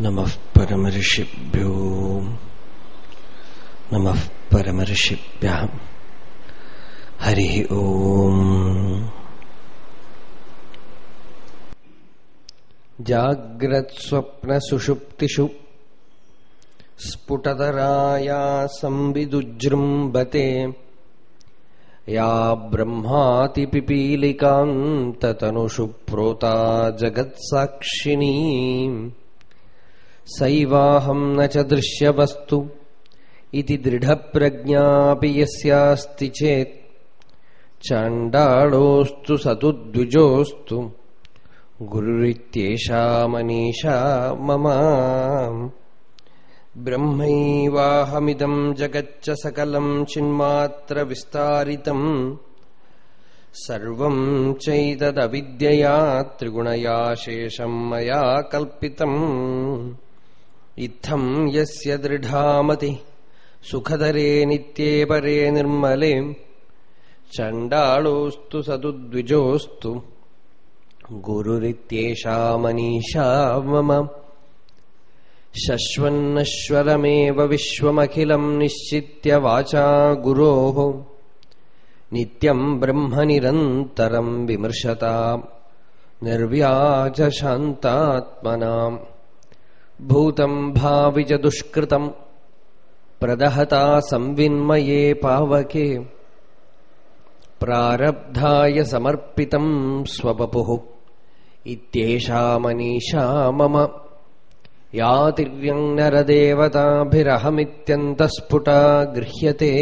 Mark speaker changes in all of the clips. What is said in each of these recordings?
Speaker 1: नमः परमऋषिभ्यो नमः परमऋषिभ्यः हरिः ॐ जाग्रत्स्वप्नसुषुप्तिषु स्फुटतराया संविदुजृम्बते या ब्रह्मातिपिपीलिकान्ततनुषु प्रोता जगत्साक्षिणी। सैवाहम् न च दृश्यवस्तु इति दृढप्रज्ञापि यस्यास्ति चेत्। चाण्डाळोऽस्तु स तु द्विजोऽस्तु गुरुरित्येषा मनीषा मम ब्रह्मैवाहमिदम् जगच्च सकलम् चिन्मात्रविस्तारितम् सर्वम् चैतदविद्यया त्रिगुणया शेषम् मया कल्पितम् इत्थम् यस्य दृढामति सुखदरे नित्ये परे निर्मले चण्डालोऽस्तु स तु द्विजोऽस्तु गुरुरित्येषा मनीषा मम शश्वन्नश्वरमेव विश्वमखिलम् निश्चित्य वाचा गुरोः। नित्यम् ब्रह्म निरन्तरम् विमर्शताम् निर्व्याजशान्तात्मनाम्। भूतम् भावि च दुष्कृतम् प्रदहता संविन्मये पावके। प्रारब्धाय समर्पितम् स्वपपुः। इत्येषा मनीषा मम। या तिर्यङ्नरदेवताभिरहमित्यन्तस्फुटा गृह्यते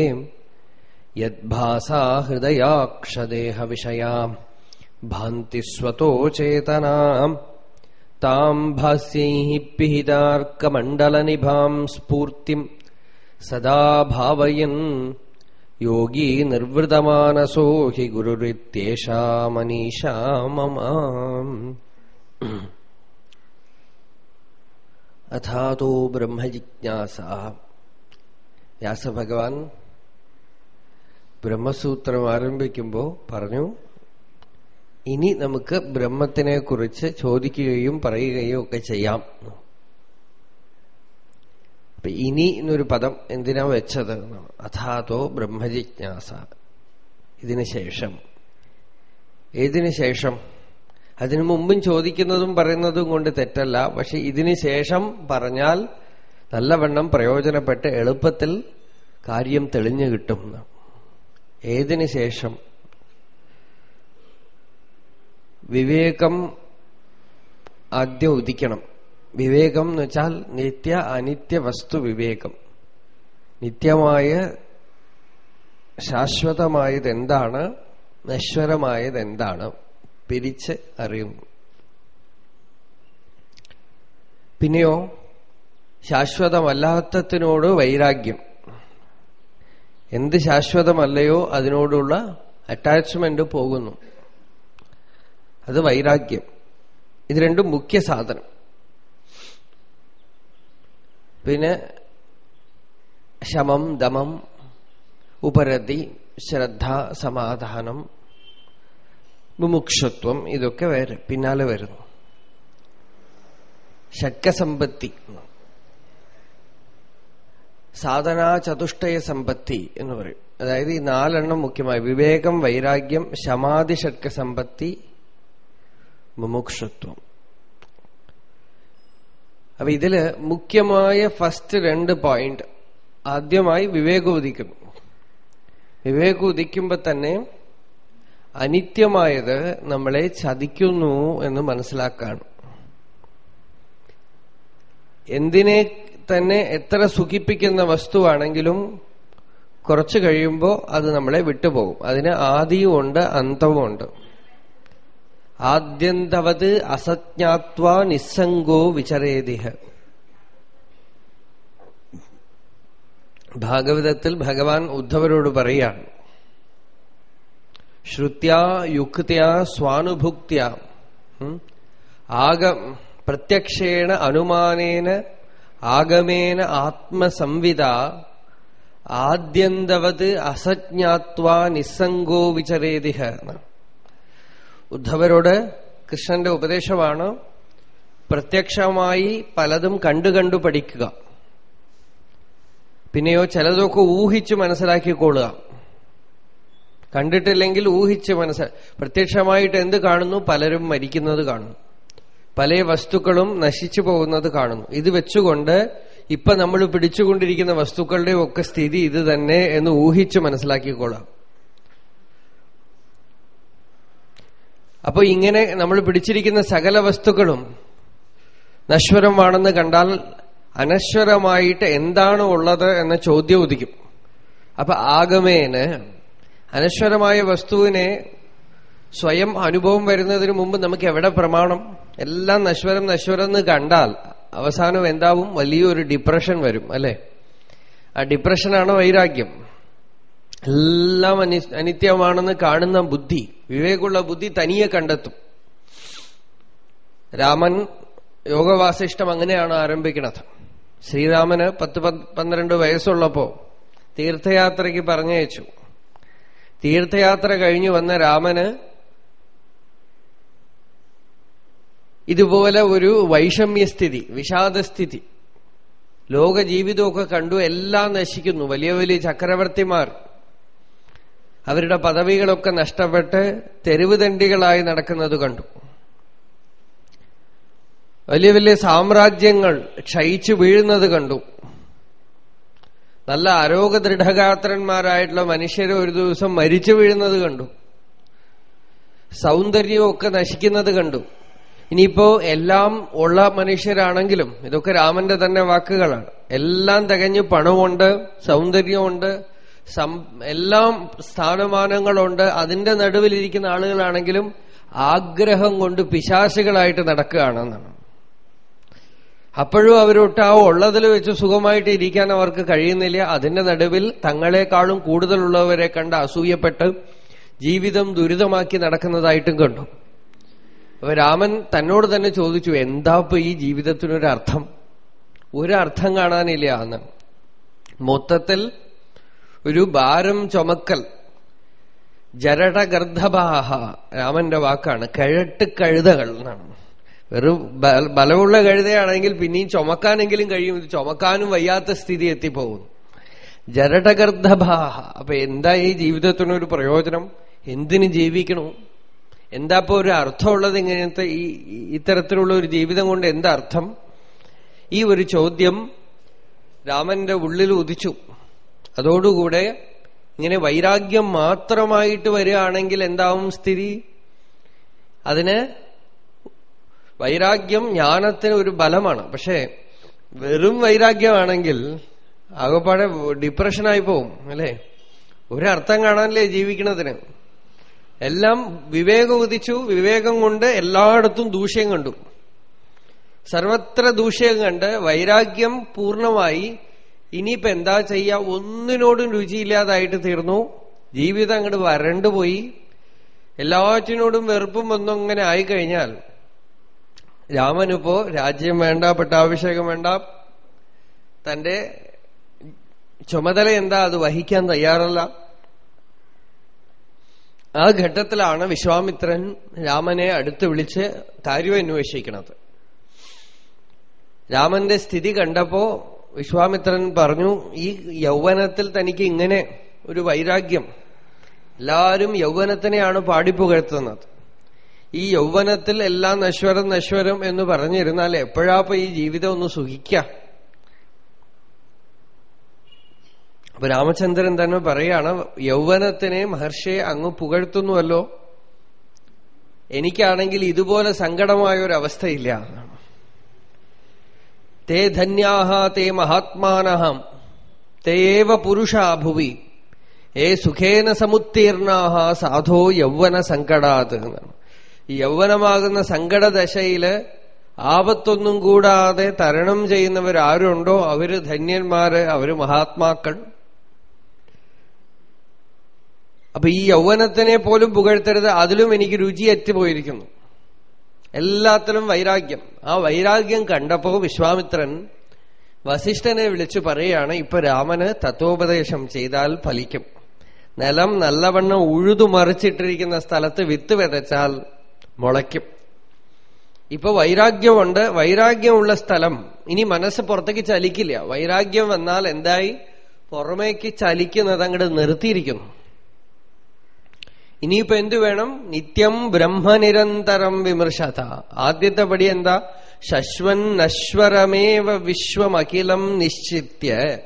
Speaker 1: यद्भासा हृदयाक्षदेहविषया भान्ति स्वतो चेतनाम् ताम् भास्यैः पिहितार्कमण्डलनिभाम् स्फूर्तिम् सदा भावयन् योगी निर्वृतमानसो हि गुरुरित्येषा मनीषा मम അഥാതോ ബ്രഹ്മജിജ്ഞാസ. വ്യാസഭഗവാൻ ബ്രഹ്മസൂത്രം ആരംഭിക്കുമ്പോൾ പറഞ്ഞു ഇനി നമുക്ക് ബ്രഹ്മത്തിനെ കുറിച്ച് ചോദിക്കുകയും പറയുകയും ഒക്കെ ചെയ്യാം. അപ്പൊ ഇനി എന്നൊരു പദം എന്തിനാ വെച്ചത്? അഥാതോ ബ്രഹ്മജിജ്ഞാസ. ഇതിനു ശേഷം. ഏതിനു ശേഷം? അതിനു മുമ്പും ചോദിക്കുന്നതും പറയുന്നതും കൊണ്ട് തെറ്റല്ല. പക്ഷെ ഇതിനു ശേഷം പറഞ്ഞാൽ നല്ലവണ്ണം പ്രയോജനപ്പെട്ട് എളുപ്പത്തിൽ കാര്യം തെളിഞ്ഞു കിട്ടും. ഏതിനു ശേഷം? വിവേകം ആദ്യം ഉദിക്കണം. വിവേകം എന്ന് വെച്ചാൽ നിത്യ അനിത്യ വസ്തു വിവേകം. നിത്യമായ ശാശ്വതമായത് എന്താണ് നശ്വരമായത് എന്താണ് പിരിച്ച് അറിയും. പിന്നെയോ ശാശ്വതമല്ലാത്തതിനോട് വൈരാഗ്യം. എന്ത് ശാശ്വതമല്ലയോ അതിനോടുള്ള അറ്റാച്ച്മെന്റ് പോകുന്നു. അത് വൈരാഗ്യം. ഇത് രണ്ടും മുഖ്യ സാധനം. പിന്നെ ശമം ദമം ഉപരതി ശ്രദ്ധ സമാധാനം മുമുക്ഷത്വം ഇതൊക്കെ വരെ പിന്നാലെ വരുന്നു. ശക്തസമ്പത്തി സാധനാ ചതുഷ്ടയ സമ്പത്തി എന്ന് പറയും. അതായത് ഈ നാലെണ്ണം മുഖ്യമായി. വിവേകം വൈരാഗ്യം ശമാധി ഷഡ്കസമ്പത്തി മുമുക്ഷത്വം അപ്പൊ ഇതിൽ മുഖ്യമായ ഫസ്റ്റ് രണ്ട് പോയിന്റ് ആദ്യമായി വിവേകം ഉദിക്കുന്നു. വിവേകം ഉദിക്കുമ്പോ തന്നെ അനിത്യമായത് നമ്മളെ ചതിക്കുന്നു എന്ന് മനസ്സിലാക്കാണ്. എന്തിനെ തന്നെ എത്ര സുഖിപ്പിക്കുന്ന വസ്തുവാണെങ്കിലും കുറച്ചു കഴിയുമ്പോൾ അത് നമ്മളെ വിട്ടുപോകും. അതിന് ആദിയും ഉണ്ട് അന്തവുമുണ്ട് ആദ്യന്തവത് അസജ്ഞാത്വ നിസ്സംഗോ വിചരേതിഹ. ഭാഗവതത്തിൽ ഭഗവാൻ ഉദ്ധവരോട് പറയാണ് ശ്രുത്യാ യുക്തിയാ സ്വാനുഭുക്ത്യ. ആഗ പ്രത്യക്ഷേണ അനുമാനേന ആഗമേന ആത്മസംവിത ആദ്യന്തവത് അസജ്ഞാത്വാ നിസ്സംഗോ വിചരേതിഹ. ഉദ്ധവരോട് കൃഷ്ണന്റെ ഉപദേശമാണ് പ്രത്യക്ഷമായി പലതും കണ്ടു കണ്ടു പഠിക്കുക. പിന്നെയോ ചിലതൊക്കെ ഊഹിച്ച് മനസ്സിലാക്കിക്കൊള്ളുക. കണ്ടിട്ടില്ലെങ്കിൽ ഊഹിച്ച് മനസ്സ പ്രത്യക്ഷമായിട്ട് എന്ത് കാണുന്നു? പലരും മരിക്കുന്നത് കാണുന്നു. പല വസ്തുക്കളും നശിച്ചു പോകുന്നത് കാണുന്നു. ഇത് വെച്ചുകൊണ്ട് ഇപ്പൊ നമ്മൾ പിടിച്ചുകൊണ്ടിരിക്കുന്ന വസ്തുക്കളുടെ ഒക്കെ സ്ഥിതി ഇത് തന്നെ എന്ന് ഊഹിച്ച് മനസ്സിലാക്കിക്കൊള്ളാം അപ്പൊ ഇങ്ങനെ നമ്മൾ പിടിച്ചിരിക്കുന്ന സകല വസ്തുക്കളും നശ്വരമാണെന്ന് കണ്ടാൽ അനശ്വരമായിട്ട് എന്താണ് ഉള്ളത് എന്ന ചോദ്യം ഉദിക്കും. അപ്പൊ ആഗമേന് അനശ്വരമായ വസ്തുവിനെ സ്വയം അനുഭവം വരുന്നതിന് മുമ്പ് നമുക്ക് എവിടെ പ്രമാണം? എല്ലാം നശ്വരം നശ്വരം എന്ന് കണ്ടാൽ അവസാനം എന്താവും? വലിയൊരു ഡിപ്രഷൻ വരും അല്ലെ? ആ ഡിപ്രഷനാണ് വൈരാഗ്യം. എല്ലാം അനി അനിത്യമാണെന്ന് കാണുന്ന ബുദ്ധി വിവേകുള്ള ബുദ്ധി തനിയെ കണ്ടെത്തും. രാമൻ യോഗവാസിഷ്ടം അങ്ങനെയാണ് ആരംഭിക്കുന്നത്. ശ്രീരാമന് പത്ത് പന്ത്രണ്ട് വയസ്സുള്ളപ്പോ തീർത്ഥയാത്രയ്ക്ക് പറഞ്ഞയച്ചു. തീർത്ഥയാത്ര കഴിഞ്ഞു വന്ന രാമന് ഇതുപോലെ ഒരു വൈഷമ്യസ്ഥിതി വിഷാദസ്ഥിതി. ലോക ജീവിതമൊക്കെ കണ്ടു എല്ലാം നശിക്കുന്നു. വലിയ വലിയ ചക്രവർത്തിമാർ അവരുടെ പദവികളൊക്കെ നഷ്ടപ്പെട്ട് തെരുവുതണ്ടികളായി നടക്കുന്നത് കണ്ടു. വലിയ വലിയ സാമ്രാജ്യങ്ങൾ ക്ഷയിച്ചു വീഴുന്നത് കണ്ടു. നല്ല ആരോഗ്യദൃഢഗാത്രന്മാരായിട്ടുള്ള മനുഷ്യരെ ഒരു ദിവസം മരിച്ചു വീഴുന്നത് കണ്ടു. സൗന്ദര്യമൊക്കെ നശിക്കുന്നത് കണ്ടു. ഇനിയിപ്പോ എല്ലാം ഉള്ള മനുഷ്യരാണെങ്കിലും ഇതൊക്കെ രാമന്റെ തന്നെ വാക്കുകളാണ്. എല്ലാം തികഞ്ഞ് പണമുണ്ട് സൗന്ദര്യമുണ്ട് എല്ലാം സ്ഥാനമാനങ്ങളുണ്ട്. അതിന്റെ നടുവിലിരിക്കുന്ന ആളുകളാണെങ്കിലും ആഗ്രഹം കൊണ്ട് പിശാശികളായിട്ട് നടക്കുകയാണെന്നാണ്. അപ്പോഴും അവരൊട്ട് ആ ഉള്ളതിൽ വെച്ച് സുഖമായിട്ട് ഇരിക്കാൻ അവർക്ക് കഴിയുന്നില്ല. അതിന്റെ നടുവിൽ തങ്ങളെക്കാളും കൂടുതലുള്ളവരെ കണ്ട് അസൂയപ്പെട്ട് ജീവിതം ദുരിതമാക്കി നടക്കുന്നതായിട്ടും കണ്ടു. അപ്പൊ രാമൻ തന്നോട് തന്നെ ചോദിച്ചു എന്താ ഇപ്പൊ ഈ ജീവിതത്തിനൊരർത്ഥം? ഒരർത്ഥം കാണാനില്ല എന്ന്. മൊത്തത്തിൽ ഒരു ഭാരം ചുമക്കൽ. ജരടഗർദ്ധബാഹ രാമന്റെ വാക്കാണ്. കഴട്ട് കഴുതകൾ എന്നാണ്. വെറും ബലമുള്ള കഴുതയാണെങ്കിൽ പിന്നെയും ചുമക്കാനെങ്കിലും കഴിയും. ഇത് ചുമക്കാനും വയ്യാത്ത സ്ഥിതി എത്തിപ്പോകുന്നു. ജരടഗർദ്ധഭാഹ. അപ്പൊ എന്താ ഈ ജീവിതത്തിനൊരു പ്രയോജനം? എന്തിനു ജീവിക്കണു? എന്താ ഇപ്പൊ ഒരു അർത്ഥമുള്ളത് ഇങ്ങനത്തെ ഈ ഇത്തരത്തിലുള്ള ഒരു ജീവിതം കൊണ്ട് എന്താ അർത്ഥം ഈ ഒരു ചോദ്യം രാമന്റെ ഉള്ളിൽ ഉദിച്ചു. അതോടുകൂടെ ഇങ്ങനെ വൈരാഗ്യം മാത്രമായിട്ട് വരികയാണെങ്കിൽ എന്താവും സ്ഥിതി? അതിന് വൈരാഗ്യം ജ്ഞാനത്തിന് ഒരു ബലമാണ്. പക്ഷേ വെറും വൈരാഗ്യമാണെങ്കിൽ ആകപ്പാടെ ഡിപ്രഷനായി പോവും അല്ലെ? ഒരർത്ഥം കാണാനല്ലേ ജീവിക്കണതിന്. എല്ലാം വിവേകം ഉദിച്ചു വിവേകം കൊണ്ട് എല്ലായിടത്തും ദൂഷ്യം കണ്ടു. സർവത്ര ദൂഷ്യം കണ്ട് വൈരാഗ്യം പൂർണമായി ഇനിയിപ്പോ എന്താ ചെയ്യ? ഒന്നിനോടും രുചിയില്ലാതായിട്ട് തീർന്നു. ജീവിതം അങ്ങോട്ട് വരണ്ടുപോയി. എല്ലാറ്റിനോടും വെറുപ്പും ഒന്നും അങ്ങനെ ആയിക്കഴിഞ്ഞാൽ രാമനിപ്പോ രാജ്യം വേണ്ട പട്ടാഭിഷേകം വേണ്ട. തന്റെ ചുമതല എന്താ? അത് വഹിക്കാൻ തയ്യാറല്ല. ആ ഘട്ടത്തിലാണ് വിശ്വാമിത്രൻ രാമനെ അടുത്ത് വിളിച്ച് കാര്യം അന്വേഷിക്കുന്നത് രാമന്റെ സ്ഥിതി കണ്ടപ്പോ വിശ്വാമിത്രൻ പറഞ്ഞു ഈ യൗവനത്തിൽ തനിക്ക് ഇങ്ങനെ ഒരു വൈരാഗ്യം. എല്ലാവരും യൗവനത്തിനെയാണ് പാടിപ്പുകഴ്ത്തുന്നത്. ഈ യൗവനത്തിൽ എല്ലാം നശ്വരം നശ്വരം എന്ന് പറഞ്ഞിരുന്നാൽ എപ്പോഴാപ്പോ ഈ ജീവിതം ഒന്ന് സുഖിക്ക? അപ്പൊ രാമചന്ദ്രൻ തന്നെ പറയാണ് യൗവനത്തിനെ മഹർഷിയെ അങ്ങ് പുകഴ്ത്തുന്നുവല്ലോ. എനിക്കാണെങ്കിൽ ഇതുപോലെ സങ്കടമായ ഒരു അവസ്ഥയില്ല തേ ധന്യാഹ തേ മഹാത്മാനഹം തേവ പുരുഷാഭുവി ഏ സുഖേന സമുത്തീർണാഹ സാധോ യൗവന സങ്കടാത്. എന്നാണ് ഈ യൗവനമാകുന്ന സങ്കടദശയിൽ ആപത്തൊന്നും കൂടാതെ തരണം ചെയ്യുന്നവരാരുണ്ടോ? അവർ ധന്യന്മാര് അവർ മഹാത്മാക്കൾ. അപ്പൊ ഈ യൗവനത്തിനെ പോലും പുകഴ്ത്തരുത് അതിലും എനിക്ക് രുചി എത്തിപ്പോയിരിക്കുന്നു എല്ലാത്തിലും വൈരാഗ്യം. ആ വൈരാഗ്യം കണ്ടപ്പോ വിശ്വാമിത്രൻ വസിഷ്ഠനെ വിളിച്ചു പറയാണ് ഇപ്പൊ രാമന് തത്വോപദേശം ചെയ്താൽ ഫലിക്കും. നിലം നല്ലവണ്ണം ഉഴുതു മറിച്ചിട്ടിരിക്കുന്ന സ്ഥലത്ത് വിത്ത് വിതച്ചാൽ മുളയ്ക്കും. ഇപ്പൊ വൈരാഗ്യമുണ്ട്. വൈരാഗ്യമുള്ള സ്ഥലം. ഇനി മനസ്സ് പുറത്തേക്ക് ചലിക്കില്ല. വൈരാഗ്യം വന്നാൽ എന്തായി? പുറമേക്ക് ചലിക്കുന്നത് അങ്ങോട്ട് നിർത്തിയിരിക്കുന്നു. ഇനിയിപ്പോ എന്തു വേണം? നിത്യം ബ്രഹ്മനിരന്തരം വിമർശത. ആദ്യത്തെ പടി എന്താ? ശശ്വൻ നശ്വരമേവ വിശ്വമഖിലം നിശ്ചിത്യ.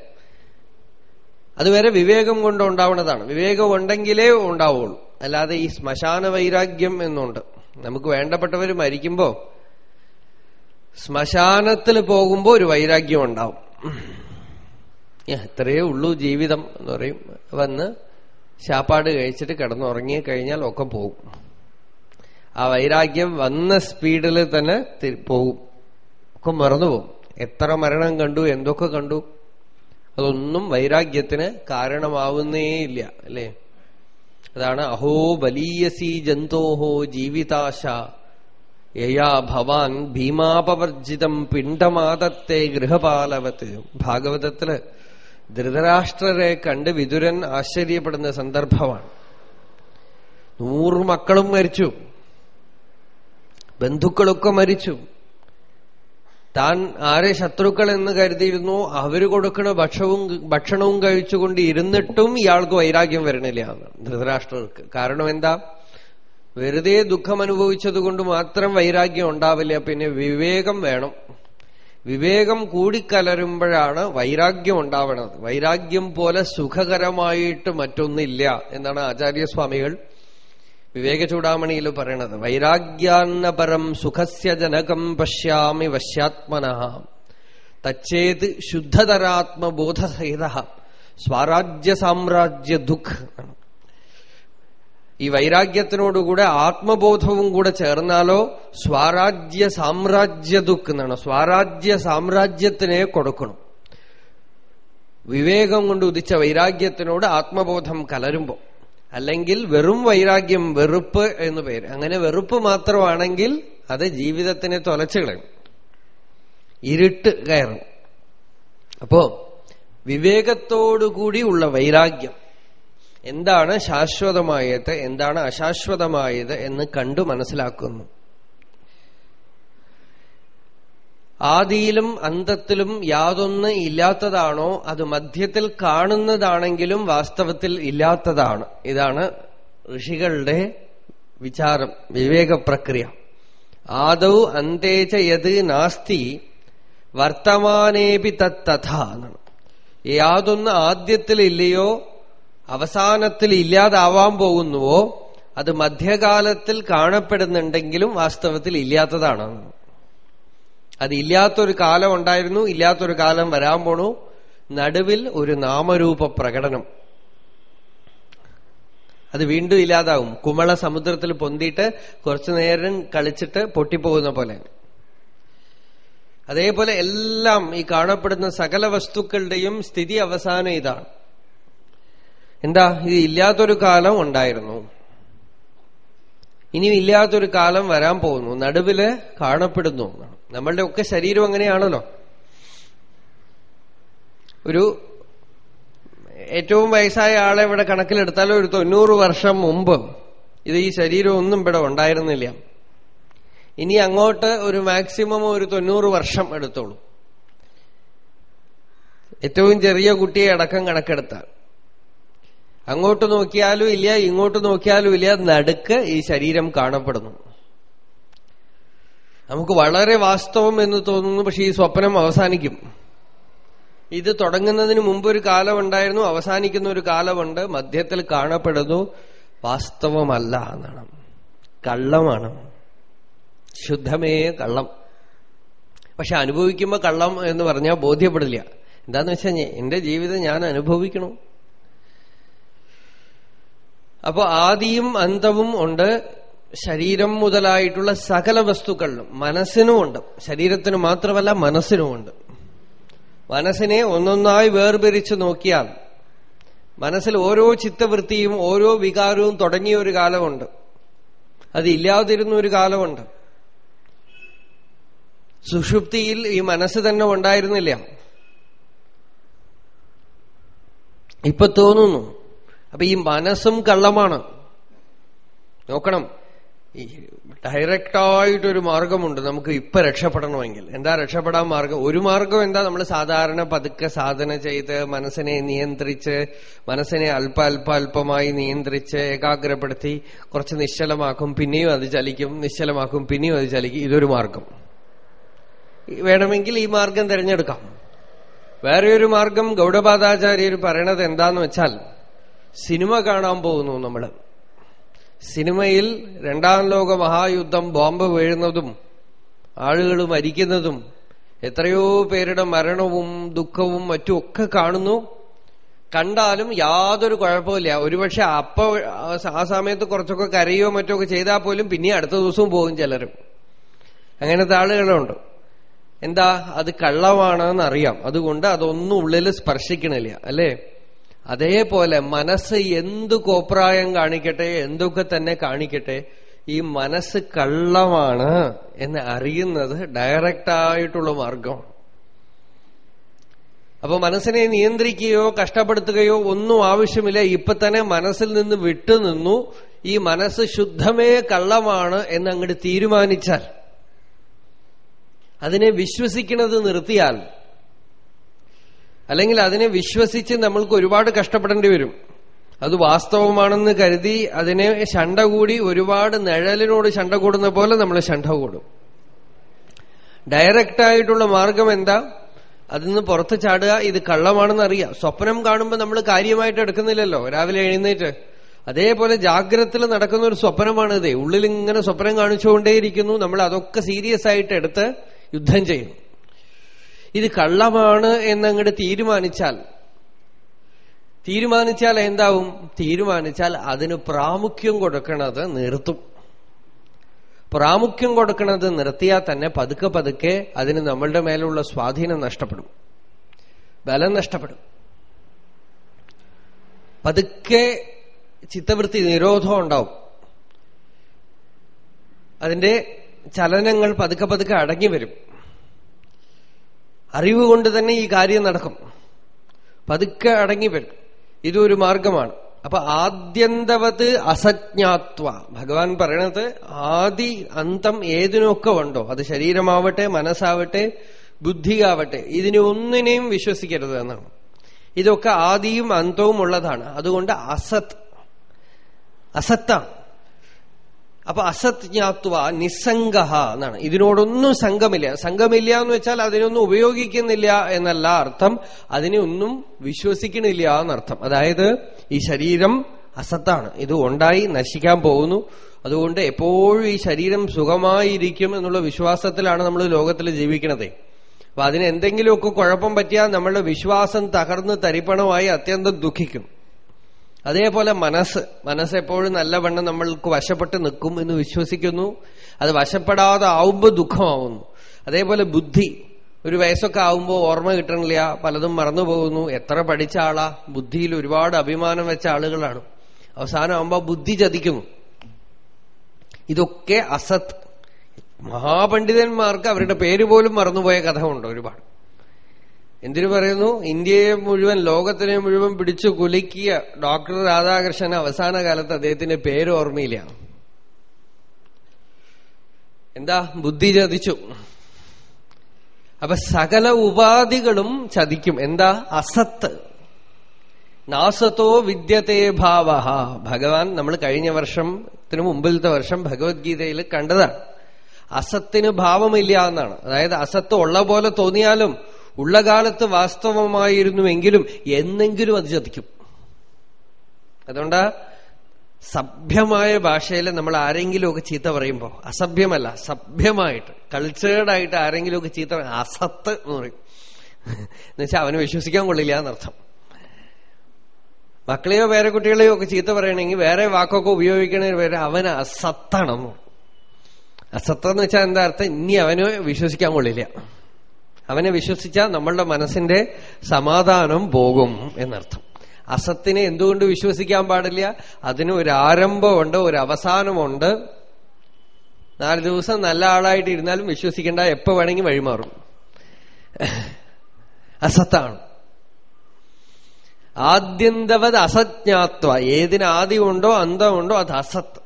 Speaker 1: അതുവരെ വിവേകം കൊണ്ട് ഉണ്ടാവുന്നതാണ്. വിവേകം ഉണ്ടെങ്കിലേ ഉണ്ടാവുള്ളൂ. അല്ലാതെ ഈ ശ്മശാന വൈരാഗ്യം എന്നുണ്ട്. നമുക്ക് വേണ്ടപ്പെട്ടവർ മരിക്കുമ്പോ ശ്മശാനത്തിൽ പോകുമ്പോ ഒരു വൈരാഗ്യം ഉണ്ടാവും. എത്രയേ ഉള്ളൂ ജീവിതം എന്ന് പറയും. വന്ന് ശാപ്പാട് കഴിച്ചിട്ട് കിടന്നുറങ്ങി കഴിഞ്ഞാൽ ഒക്കെ പോകും. ആ വൈരാഗ്യം വന്ന സ്പീഡിൽ തന്നെ പോകും. ഒക്കെ മറന്നുപോകും എത്ര മരണം കണ്ടു എന്തൊക്കെ കണ്ടു അതൊന്നും വൈരാഗ്യത്തിന് കാരണമാവുന്നേയില്ല അല്ലേ? അതാണ് അഹോ ബലീയസി ജന്തോഹോ ജീവിതാശ. യയാ ഭവാൻ ഭീമാപവർജിതം പിണ്ടമാതത്തെ ഗൃഹപാലവത്ത് ഭാഗവതത്തിൽ ധൃതരാഷ്ട്രരെ കണ്ട് വിതുരൻ ആശ്ചര്യപ്പെടുന്ന സന്ദർഭമാണ്. നൂറ് മക്കളും മരിച്ചു. ബന്ധുക്കളൊക്കെ മരിച്ചു. താൻ ആരെ ശത്രുക്കൾ എന്ന് കരുതിയിരുന്നു? അവർ കൊടുക്കുന്ന ഭക്ഷവും ഭക്ഷണവും കഴിച്ചുകൊണ്ട് ഇരുന്നിട്ടും ഇയാൾക്ക് വൈരാഗ്യം വരണില്ല. ധൃതരാഷ്ട്രർക്ക് കാരണം എന്താ? വെറുതെ ദുഃഖം അനുഭവിച്ചതുകൊണ്ട് മാത്രം വൈരാഗ്യം ഉണ്ടാവില്ല. പിന്നെ വിവേകം വേണം. വിവേകം കൂടിക്കലരുമ്പോഴാണ് വൈരാഗ്യം ഉണ്ടാവണത്. വൈരാഗ്യം പോലെ സുഖകരമായിട്ട് മറ്റൊന്നില്ല എന്നാണ് ആചാര്യസ്വാമികൾ വിവേക ചൂടാമണിയിൽ പറയണത് വൈരാഗ്യാന്നപരം സുഖസ്യ ജനകം പശ്യാമി വശ്യാത്മന. തച്ചേത് ശുദ്ധതരാത്മബോധസഹിത. സ്വാരാജ്യ സാമ്രാജ്യ ദുഃഖ് ഈ വൈരാഗ്യത്തിനോടുകൂടെ ആത്മബോധവും കൂടെ ചേർന്നാലോ സ്വാരാജ്യ സാമ്രാജ്യ ദുഃഖ് എന്നാണ്. സ്വാരാജ്യ സാമ്രാജ്യത്തിനെ കൊടുക്കണം. വിവേകം കൊണ്ട് ഉദിച്ച വൈരാഗ്യത്തിനോട് ആത്മബോധം കലരുമ്പോ. അല്ലെങ്കിൽ വെറും വൈരാഗ്യം വെറുപ്പ് എന്ന് പേര്. അങ്ങനെ വെറുപ്പ് മാത്രമാണെങ്കിൽ അത് ജീവിതത്തിനെ തൊലച്ചു കളയും. ഇരുട്ട് കയറും. അപ്പോ വിവേകത്തോടുകൂടി ഉള്ള വൈരാഗ്യം എന്താണ് ശാശ്വതമായത് എന്താണ് അശാശ്വതമായത് എന്ന് കണ്ടു മനസ്സിലാക്കുന്നു. ആദിയിലും അന്തത്തിലും യാതൊന്ന് ഇല്ലാത്തതാണോ? അത് മധ്യത്തിൽ കാണുന്നതാണെങ്കിലും വാസ്തവത്തിൽ ഇല്ലാത്തതാണ്. ഇതാണ് ഋഷികളുടെ വിചാരം വിവേക പ്രക്രിയ. ആദൗ അന്തേച്ച യത് നാസ്തി വർത്തമാനേപി തത്തഥ എന്നാണ്. യാതൊന്ന് ആദ്യത്തിൽ ഇല്ലയോ അവസാനത്തിൽ ഇല്ലാതാവാൻ പോകുന്നുവോ അത് മധ്യകാലത്തിൽ കാണപ്പെടുന്നുണ്ടെങ്കിലും വാസ്തവത്തിൽ ഇല്ലാത്തതാണ്. അതില്ലാത്തൊരു കാലം ഉണ്ടായിരുന്നു ഇല്ലാത്തൊരു കാലം വരാൻ പോണു. നടുവിൽ ഒരു നാമരൂപ പ്രകടനം. അത് വീണ്ടും ഇല്ലാതാവും കുമള സമുദ്രത്തിൽ പൊന്തിയിട്ട് കുറച്ചു നേരം കളിച്ചിട്ട് പൊട്ടിപ്പോകുന്ന പോലെ. അതേപോലെ എല്ലാം ഈ കാണപ്പെടുന്ന സകല വസ്തുക്കളുടെയും സ്ഥിതി അവസാനം ഇതാണ്. എന്താ? ഇത് ഇല്ലാത്തൊരു കാലം ഉണ്ടായിരുന്നു. ഇനിയും ഇല്ലാത്തൊരു കാലം വരാൻ പോകുന്നു. നടുവിൽ കാണപ്പെടുന്നു. നമ്മളുടെ ഒക്കെ ശരീരം അങ്ങനെയാണല്ലോ. ഒരു ഏറ്റവും വയസ്സായ ആളെ ഇവിടെ കണക്കിലെടുത്താൽ ഒരു തൊണ്ണൂറ് വർഷം മുമ്പ് ഇത് ഈ ശരീരം ഒന്നും ഇവിടെ ഉണ്ടായിരുന്നില്ല. ഇനി അങ്ങോട്ട് ഒരു മാക്സിമം ഒരു തൊണ്ണൂറ് വർഷം എടുത്തോളൂ. ഏറ്റവും ചെറിയ കുട്ടിയെ അടക്കം കണക്കെടുത്താൽ. അങ്ങോട്ട് നോക്കിയാലും ഇല്ല ഇങ്ങോട്ട് നോക്കിയാലും ഇല്ല നടുക്ക് ഈ ശരീരം കാണപ്പെടുന്നു. നമുക്ക് വളരെ വാസ്തവം എന്ന് തോന്നുന്നു പക്ഷെ ഈ സ്വപ്നം അവസാനിക്കും. ഇത് തുടങ്ങുന്നതിന് മുമ്പ് ഒരു കാലം ഉണ്ടായിരുന്നു അവസാനിക്കുന്ന ഒരു കാലമുണ്ട് മധ്യത്തിൽ കാണപ്പെടുന്നു വാസ്തവമല്ല എന്നാണ്. കള്ളമാണ്. ശുദ്ധമേ കള്ളം. പക്ഷെ അനുഭവിക്കുമ്പോ കള്ളം എന്ന് പറഞ്ഞാൽ ബോധ്യപ്പെടില്ല. എന്താന്ന് വെച്ചാൽ എന്റെ ജീവിതം ഞാൻ അനുഭവിക്കണം. അപ്പൊ ആദിയും അന്തവും ഉണ്ട് ശരീരം മുതലായിട്ടുള്ള സകല വസ്തുക്കളിലും മനസ്സിനുമുണ്ട്. ശരീരത്തിന് മാത്രമല്ല മനസ്സിനും ഉണ്ട് മനസ്സിനെ ഒന്നൊന്നായി വേർപിരിച്ചു നോക്കിയാൽ മനസ്സിൽ ഓരോ ചിത്തവൃത്തിയും ഓരോ വികാരവും തുടങ്ങിയ ഒരു കാലമുണ്ട്. അത് ഇല്ലാതിരുന്ന ഒരു കാലമുണ്ട്. സുഷുപ്തിയിൽ ഈ മനസ്സ് തന്നെ ഉണ്ടായിരുന്നില്ല. ഇപ്പൊ തോന്നുന്നു. അപ്പൊ ഈ മനസ്സും കള്ളമാണ്. നോക്കണം. ഈ ഡയറക്റ്റായിട്ടൊരു മാർഗമുണ്ട്. നമുക്ക് ഇപ്പൊ രക്ഷപ്പെടണമെങ്കിൽ. എന്താ രക്ഷപ്പെടാൻ മാർഗം? ഒരു മാർഗം എന്താ? നമ്മൾ സാധാരണ പതുക്കെ സാധന ചെയ്ത് മനസ്സിനെ നിയന്ത്രിച്ച് മനസ്സിനെ അല്പ അല്പ അല്പമായി നിയന്ത്രിച്ച് ഏകാഗ്രപ്പെടുത്തി കുറച്ച് നിശ്ചലമാക്കും പിന്നെയും അത് ചലിക്കും. നിശ്ചലമാക്കും പിന്നെയും അത് ചലിക്കും. ഇതൊരു മാർഗം. വേണമെങ്കിൽ ഈ മാർഗം തിരഞ്ഞെടുക്കാം. വേറെ ഒരു മാർഗം ഗൗഡപാദാചാര്യർ പറയണത് എന്താന്ന് വെച്ചാൽ സിനിമ കാണാൻ പോകുന്നു നമ്മൾ. സിനിമയിൽ രണ്ടാം ലോക മഹായുദ്ധം ബോംബ് വീഴുന്നതും ആളുകൾ മരിക്കുന്നതും എത്രയോ പേരുടെ മരണവും ദുഃഖവും മറ്റും ഒക്കെ കാണുന്നു. കണ്ടാലും യാതൊരു കുഴപ്പമില്ല ഒരുപക്ഷെ അപ്പ ആ സമയത്ത് കുറച്ചൊക്കെ കരയോ മറ്റോ ഒക്കെ ചെയ്താൽ പോലും പിന്നെ അടുത്ത ദിവസവും പോകും ചിലരും. അങ്ങനത്തെ ആളുകളുണ്ട്. എന്താ? അത് കള്ളമാണെന്ന് അറിയാം അതുകൊണ്ട് അതൊന്നും ഉള്ളിൽ സ്പർശിക്കണില്ല. അല്ലേ? അതേപോലെ മനസ്സ് എന്തു കോപ്രായം കാണിക്കട്ടെ എന്തൊക്കെ തന്നെ കാണിക്കട്ടെ ഈ മനസ്സ് കള്ളമാണ് എന്ന് അറിയുന്നത് ഡയറക്റ്റായിട്ടുള്ള മാർഗമാണ് അപ്പൊ മനസ്സിനെ നിയന്ത്രിക്കുകയോ കഷ്ടപ്പെടുത്തുകയോ ഒന്നും ആവശ്യമില്ല. ഇപ്പൊ തന്നെ മനസ്സിൽ നിന്ന് വിട്ടുനിന്നു ഈ മനസ്സ് ശുദ്ധമേ കള്ളമാണ് എന്ന് അങ്ങോട്ട് തീരുമാനിച്ചാൽ അതിനെ വിശ്വസിക്കുന്നത് നിർത്തിയാൽ അല്ലെങ്കിൽ അതിനെ വിശ്വസിച്ച് നമ്മൾക്ക് ഒരുപാട് കഷ്ടപ്പെടേണ്ടി വരും. അത് വാസ്തവമാണെന്ന് കരുതി അതിനെ ശണ്ട കൂടി ഒരുപാട് നിഴലിനോട് ശണ്ട കൂടുന്ന പോലെ നമ്മൾ ശണ്ട കൂടും. ഡയറക്റ്റായിട്ടുള്ള മാർഗം എന്താ? അതിൽ നിന്ന് പുറത്ത് ചാടുക ഇത് കള്ളമാണെന്ന് അറിയാം. സ്വപ്നം കാണുമ്പോൾ നമ്മൾ കാര്യമായിട്ട് എടുക്കുന്നില്ലല്ലോ. രാവിലെ എഴുന്നേറ്റ്. അതേപോലെ ജാഗ്രതത്തിൽ നടക്കുന്ന ഒരു സ്വപ്നമാണ് ഇതേ ഉള്ളിൽ ഇങ്ങനെ സ്വപ്നം കാണിച്ചുകൊണ്ടേയിരിക്കുന്നു. നമ്മൾ അതൊക്കെ സീരിയസ് ആയിട്ട് എടുത്ത് യുദ്ധം ചെയ്യും. ഇത് കള്ളമാണ് എന്നങ്ങോട്ട് തീരുമാനിച്ചാൽ തീരുമാനിച്ചാൽ എന്താവും? തീരുമാനിച്ചാൽ അതിന് പ്രാമുഖ്യം കൊടുക്കണത് നിർത്തും. പ്രാമുഖ്യം കൊടുക്കണത് നിർത്തിയാൽ തന്നെ പതുക്കെ പതുക്കെ അതിന് നമ്മളുടെ മേലുള്ള സ്വാധീനം നഷ്ടപ്പെടും. ബലം നഷ്ടപ്പെടും. പതുക്കെ ചിത്തവൃത്തി നിരോധം ഉണ്ടാവും. അതിന്റെ ചലനങ്ങൾ പതുക്കെ പതുക്കെ അടങ്ങി വരും. അറിവ് കൊണ്ട് തന്നെ ഈ കാര്യം നടക്കും. പതുക്കെ അടങ്ങി വരും. ഇതൊരു മാർഗമാണ്. അപ്പൊ ആദ്യന്തവത് അസജ്ഞാത്വ. ഭഗവാൻ പറയണത് ആദി അന്തം ഏതിനൊക്കെ ഉണ്ടോ? അത് ശരീരമാവട്ടെ മനസ്സാവട്ടെ ബുദ്ധിയാവട്ടെ ഇതിനെ ഒന്നിനെയും വിശ്വസിക്കരുത് എന്നാണ്. ഇതൊക്കെ ആദിയും അന്തവും ഉള്ളതാണ്. അതുകൊണ്ട് അസത്. അസത്താണ് അപ്പൊ അസത്ജ്ഞാത്വ നിസ്സംഗ എന്നാണ്. ഇതിനോടൊന്നും സംഘമില്ല. സംഘമില്ല എന്ന് വെച്ചാൽ അതിനൊന്നും ഉപയോഗിക്കുന്നില്ല എന്നല്ല അർത്ഥം. അതിനെ ഒന്നും വിശ്വസിക്കണില്ല എന്നർത്ഥം. അതായത് ഈ ശരീരം അസത്താണ്. ഇത് ഉണ്ടായി നശിക്കാൻ പോകുന്നു. അതുകൊണ്ട് എപ്പോഴും ഈ ശരീരം സുഖമായിരിക്കും എന്നുള്ള വിശ്വാസത്തിലാണ് നമ്മൾ ലോകത്തിൽ ജീവിക്കണത്. അപ്പൊ അതിന് എന്തെങ്കിലുമൊക്കെ കുഴപ്പം പറ്റിയാൽ നമ്മളുടെ വിശ്വാസം തകർന്ന് തരിപ്പണമായി അത്യന്തം ദുഃഖിക്കും. അതേപോലെ മനസ്സ്. മനസ്സ് എപ്പോഴും നല്ലവണ്ണം നമ്മൾക്ക് വശപ്പെട്ട് നിൽക്കും എന്ന് വിശ്വസിക്കുന്നു. അത് വശപ്പെടാതെ ആവുമ്പോൾ ദുഃഖമാവുന്നു. അതേപോലെ ബുദ്ധി. ഒരു വയസ്സൊക്കെ ആവുമ്പോൾ ഓർമ്മ കിട്ടണില്ല. പലതും മറന്നുപോകുന്നു എത്ര പഠിച്ച ആളാ. ബുദ്ധിയിൽ ഒരുപാട് അഭിമാനം വെച്ച ആളുകളാണ്. അവസാനമാകുമ്പോൾ ബുദ്ധി ചതിക്കുന്നു. ഇതൊക്കെ അസത്. മഹാപണ്ഡിതന്മാർക്ക് അവരുടെ പേര് പോലും മറന്നുപോയ കഥ ഉണ്ട് ഒരുപാട്. എന്തിനു പറയുന്നു? ഇന്ത്യയെ മുഴുവൻ ലോകത്തിനെ മുഴുവൻ പിടിച്ചു കുലുക്കിയ ഡോക്ടർ രാധാകൃഷ്ണൻ അവസാന കാലത്ത് അദ്ദേഹത്തിന്റെ പേര് ഓർമ്മയില്ല. എന്താ? ബുദ്ധി ചതിച്ചു. അപ്പൊ സകല ഉപാധികളും ചതിക്കും. എന്താ? അസത്ത്. നാസത്തോ വിദ്യത്തെ ഭാവ ഭഗവാൻ നമ്മൾ കഴിഞ്ഞ വർഷത്തിന് മുമ്പിലത്തെ വർഷം ഭഗവത്ഗീതയിൽ കണ്ടതാണ്. അസത്തിന് ഭാവമില്ല എന്നാണ്. അതായത് അസത്ത് ഉള്ള പോലെ തോന്നിയാലും ഉള്ള കാലത്ത് വാസ്തവമായിരുന്നുവെങ്കിലും എന്നെങ്കിലും അത് ചതിക്കും. അതുകൊണ്ട് സഭ്യമായ ഭാഷയിൽ നമ്മൾ ആരെങ്കിലുമൊക്കെ ചീത്ത പറയുമ്പോൾ അസഭ്യമല്ല സഭ്യമായിട്ട് കൾച്ചേർഡായിട്ട് ആരെങ്കിലുമൊക്കെ ചീത്ത അസത്ത് എന്ന് പറയും. എന്നുവെച്ചാൽ അവന് വിശ്വസിക്കാൻ കൊള്ളില്ല എന്നർത്ഥം. മക്കളെയോ വേറെ കുട്ടികളെയോ ഒക്കെ ചീത്ത പറയണമെങ്കിൽ വേറെ വാക്കൊക്കെ ഉപയോഗിക്കണതിന് പേര് അവന് അസത്താണെന്ന് അസത്തെന്ന് വെച്ചാൽ എന്താ അർത്ഥം? ഇനി അവന് വിശ്വസിക്കാൻ കൊള്ളില്ല. അവനെ വിശ്വസിച്ചാൽ നമ്മളുടെ മനസ്സിന്റെ സമാധാനം പോകും എന്നർത്ഥം. അസത്തിനെ എന്തുകൊണ്ട് വിശ്വസിക്കാൻ പാടില്ല? അതിന് ഒരു ആരംഭമുണ്ട് ഒരു അവസാനമുണ്ട്. നാല് ദിവസം നല്ല ആളായിട്ട് ഇരുന്നാലും വിശ്വസിക്കേണ്ട എപ്പോ വേണമെങ്കിൽ വഴിമാറും. അസത്താണ്. ആദ്യന്തവത് അസജ്ഞാത്വ. ഏതിന് ആദ്യമുണ്ടോ അന്തമുണ്ടോ അത് അസത്ത്.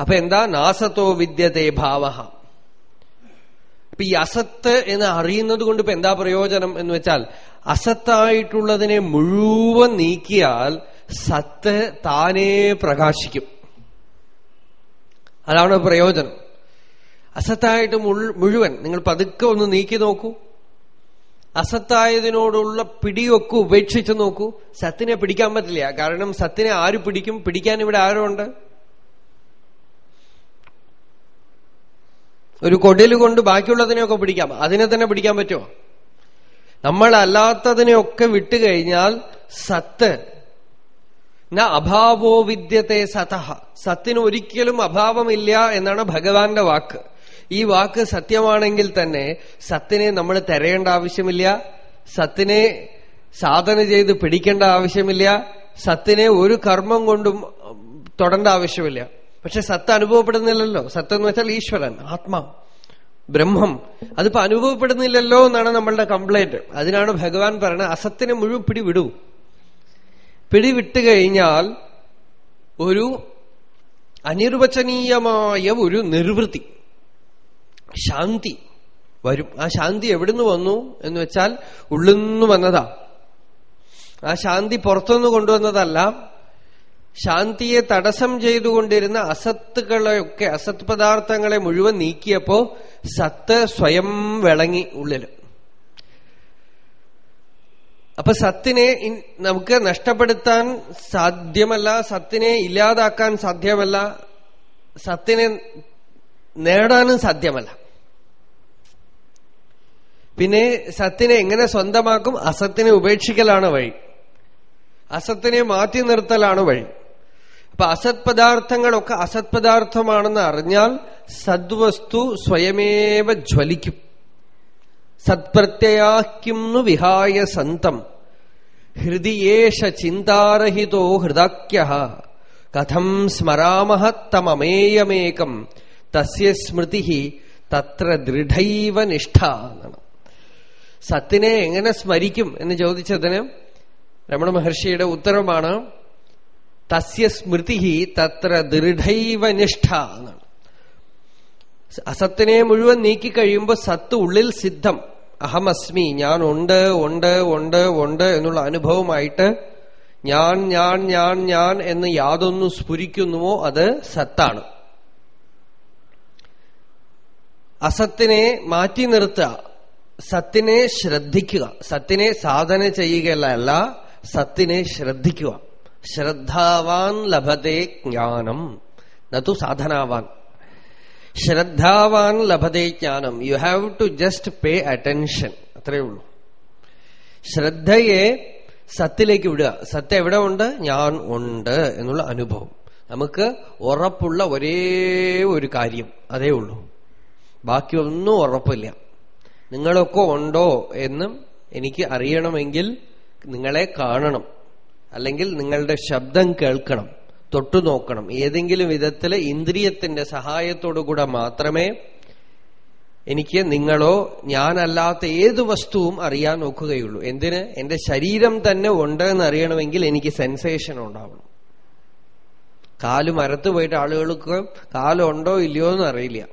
Speaker 1: അപ്പൊ എന്താ? നാസത്തോ വിദ്യതേ ഭാവ ഇപ്പൊ ഈ അസത്ത് എന്ന് അറിയുന്നത് കൊണ്ട് ഇപ്പൊ എന്താ പ്രയോജനം എന്ന് വെച്ചാൽ അസത്തായിട്ടുള്ളതിനെ മുഴുവൻ നീക്കിയാൽ സത്ത് താനേ പ്രകാശിക്കും. അതാണ് പ്രയോജനം. അസത്തായിട്ട് മുഴുവൻ നിങ്ങൾ പതുക്കെ ഒന്ന് നീക്കി നോക്കൂ. അസത്തായതിനോടുള്ള പിടിയൊക്കെ ഉപേക്ഷിച്ചു നോക്കൂ. സത്തിനെ പിടിക്കാൻ പറ്റില്ല. കാരണം സത്തിനെ ആര് പിടിക്കും? പിടിക്കാൻ ഇവിടെ ആരുണ്ട്? ഒരു കൊടിൽ കൊണ്ട് ബാക്കിയുള്ളതിനെയൊക്കെ പിടിക്കാം. അതിനെ തന്നെ പിടിക്കാൻ പറ്റുമോ? നമ്മളല്ലാത്തതിനെയൊക്കെ വിട്ടുകഴിഞ്ഞാൽ സത്ത്. ന അഭാവോ വിദ്യത്തെ സതഹ. സത്തിന് ഒരിക്കലും അഭാവമില്ല എന്നാണ് ഭഗവാന്റെ വാക്ക്. ഈ വാക്ക് സത്യമാണെങ്കിൽ തന്നെ സത്തിനെ നമ്മൾ തെരയേണ്ട ആവശ്യമില്ല. സത്തിനെ സാധന ചെയ്ത് പിടിക്കേണ്ട ആവശ്യമില്ല. സത്തിനെ ഒരു കർമ്മം കൊണ്ടും തൊടേണ്ട ആവശ്യമില്ല. പക്ഷെ സത്ത് അനുഭവപ്പെടുന്നില്ലല്ലോ. സത്ത് എന്ന് വെച്ചാൽ ഈശ്വരൻ. ആത്മാ. ബ്രഹ്മം. അതിപ്പോ അനുഭവപ്പെടുന്നില്ലല്ലോ എന്നാണ് നമ്മളുടെ കംപ്ലൈന്റ് അതിനാണ് ഭഗവാൻ പറയുന്നത് അസത്തിനെ മുഴുവൻ പിടിവിടൂ. പിടിവിട്ട് കഴിഞ്ഞാൽ ഒരു അനിർവചനീയമായ ഒരു നിർവൃത്തി ശാന്തി വരും. ആ ശാന്തി എവിടുന്ന് വന്നു എന്ന് വെച്ചാൽ ഉള്ളിന്ന് വന്നതാ. ആ ശാന്തി പുറത്തുനിന്ന് കൊണ്ടുവന്നതല്ല ശാന്തിയെ തടസ്സം ചെയ്തുകൊണ്ടിരുന്ന അസത്തുകളെയൊക്കെ അസത് പദാർത്ഥങ്ങളെ മുഴുവൻ നീക്കിയപ്പോ സത്ത് സ്വയം വിളങ്ങി ഉള്ളിൽ അപ്പൊ സത്തിനെ നമുക്ക് നഷ്ടപ്പെടുത്താൻ സാധ്യമല്ല സത്തിനെ ഇല്ലാതാക്കാൻ സാധ്യമല്ല സത്തിനെ നേടാനും സാധ്യമല്ല. പിന്നെ സത്തിനെ എങ്ങനെ സ്വന്തമാക്കും? അസത്തിനെ ഉപേക്ഷിക്കലാണ് വഴി. അസത്തിനെ മാറ്റി നിർത്തലാണ് വഴി. അപ്പൊ അസത് പദാർത്ഥങ്ങളൊക്കെ അസത് പദാർത്ഥമാണെന്ന് അറിഞ്ഞാൽ സദ്വസ്തു സ്വയമേവ ജ്വലിക്കും. സത്പ്രത്യയാക്കിംന്നു വിഹായ സന്തം. ഹൃദിയേഷ ചിന്താരഹിതോ ഹൃദാക്യ കഥം സ്മരാമഹത്തമേയമേകം തസ്യ സ്മൃതി തത്ര ദൃഢൈവ നിഷ്ഠ സത്തിനെ എങ്ങനെ സ്മരിക്കും എന്ന് ചോദിച്ചതിന് രമണ മഹർഷിയുടെ ഉത്തരമാണ് തസ്യ സ്മൃതി തത്ര ദൃഢൈവ നിഷ്ഠ എന്നാണ്. അസത്തിനെ മുഴുവൻ നീക്കിക്കഴിയുമ്പോൾ സത്ത് ഉള്ളിൽ സിദ്ധം. അഹമസ്മി ഞാൻ ഉണ്ട് ഉണ്ട് ഉണ്ട് ഉണ്ട് എന്നുള്ള അനുഭവമായിട്ട് ഞാൻ ഞാൻ ഞാൻ ഞാൻ എന്ന് യാതൊന്നും സ്ഫുരിക്കുന്നുവോ അത് സത്താണ്. അസത്തിനെ മാറ്റി നിർത്തുക. സത്തിനെ ശ്രദ്ധിക്കുക. സത്തിനെ സാധന ചെയ്യുകയല്ല സത്തിനെ ശ്രദ്ധിക്കുക. ശ്രദ്ധാവാൻ ലഭത്തെ ജ്ഞാനം. നതു സാധനാവാൻ. ശ്രദ്ധാവാൻ ലഭത്തെ ജ്ഞാനം. You have to just pay attention അത്രയേ ഉള്ളൂ. ശ്രദ്ധയെ സത്തിലേക്ക് വിടുക. സത്ത് എവിടെ ഉണ്ട്? ഞാൻ ഉണ്ട് എന്നുള്ള അനുഭവം. നമുക്ക് ഉറപ്പുള്ള ഒരേ ഒരു കാര്യം. അതേ ഉള്ളൂ. ബാക്കിയൊന്നും ഉറപ്പില്ല. നിങ്ങളൊക്കെ ഉണ്ടോ എന്നും എനിക്ക് അറിയണമെങ്കിൽ നിങ്ങളെ കാണണം. അല്ലെങ്കിൽ നിങ്ങളുടെ ശബ്ദം കേൾക്കണം തൊട്ടു നോക്കണം. ഏതെങ്കിലും വിധത്തിൽ ഇന്ദ്രിയത്തിന്റെ സഹായത്തോടുകൂടെ മാത്രമേ എനിക്ക് നിങ്ങളോ ഞാനല്ലാത്ത ഏത് വസ്തുവും അറിയാൻ നോക്കുകയുള്ളൂ. എന്തിന്? എന്റെ ശരീരം തന്നെ ഉണ്ട് എന്ന് അറിയണമെങ്കിൽ എനിക്ക് സെൻസേഷൻ ഉണ്ടാവണം. കാൽ മരത്ത് പോയിട്ട് ആളുകൾക്ക് കാലുണ്ടോ ഇല്ലയോ എന്ന് അറിയില്ല.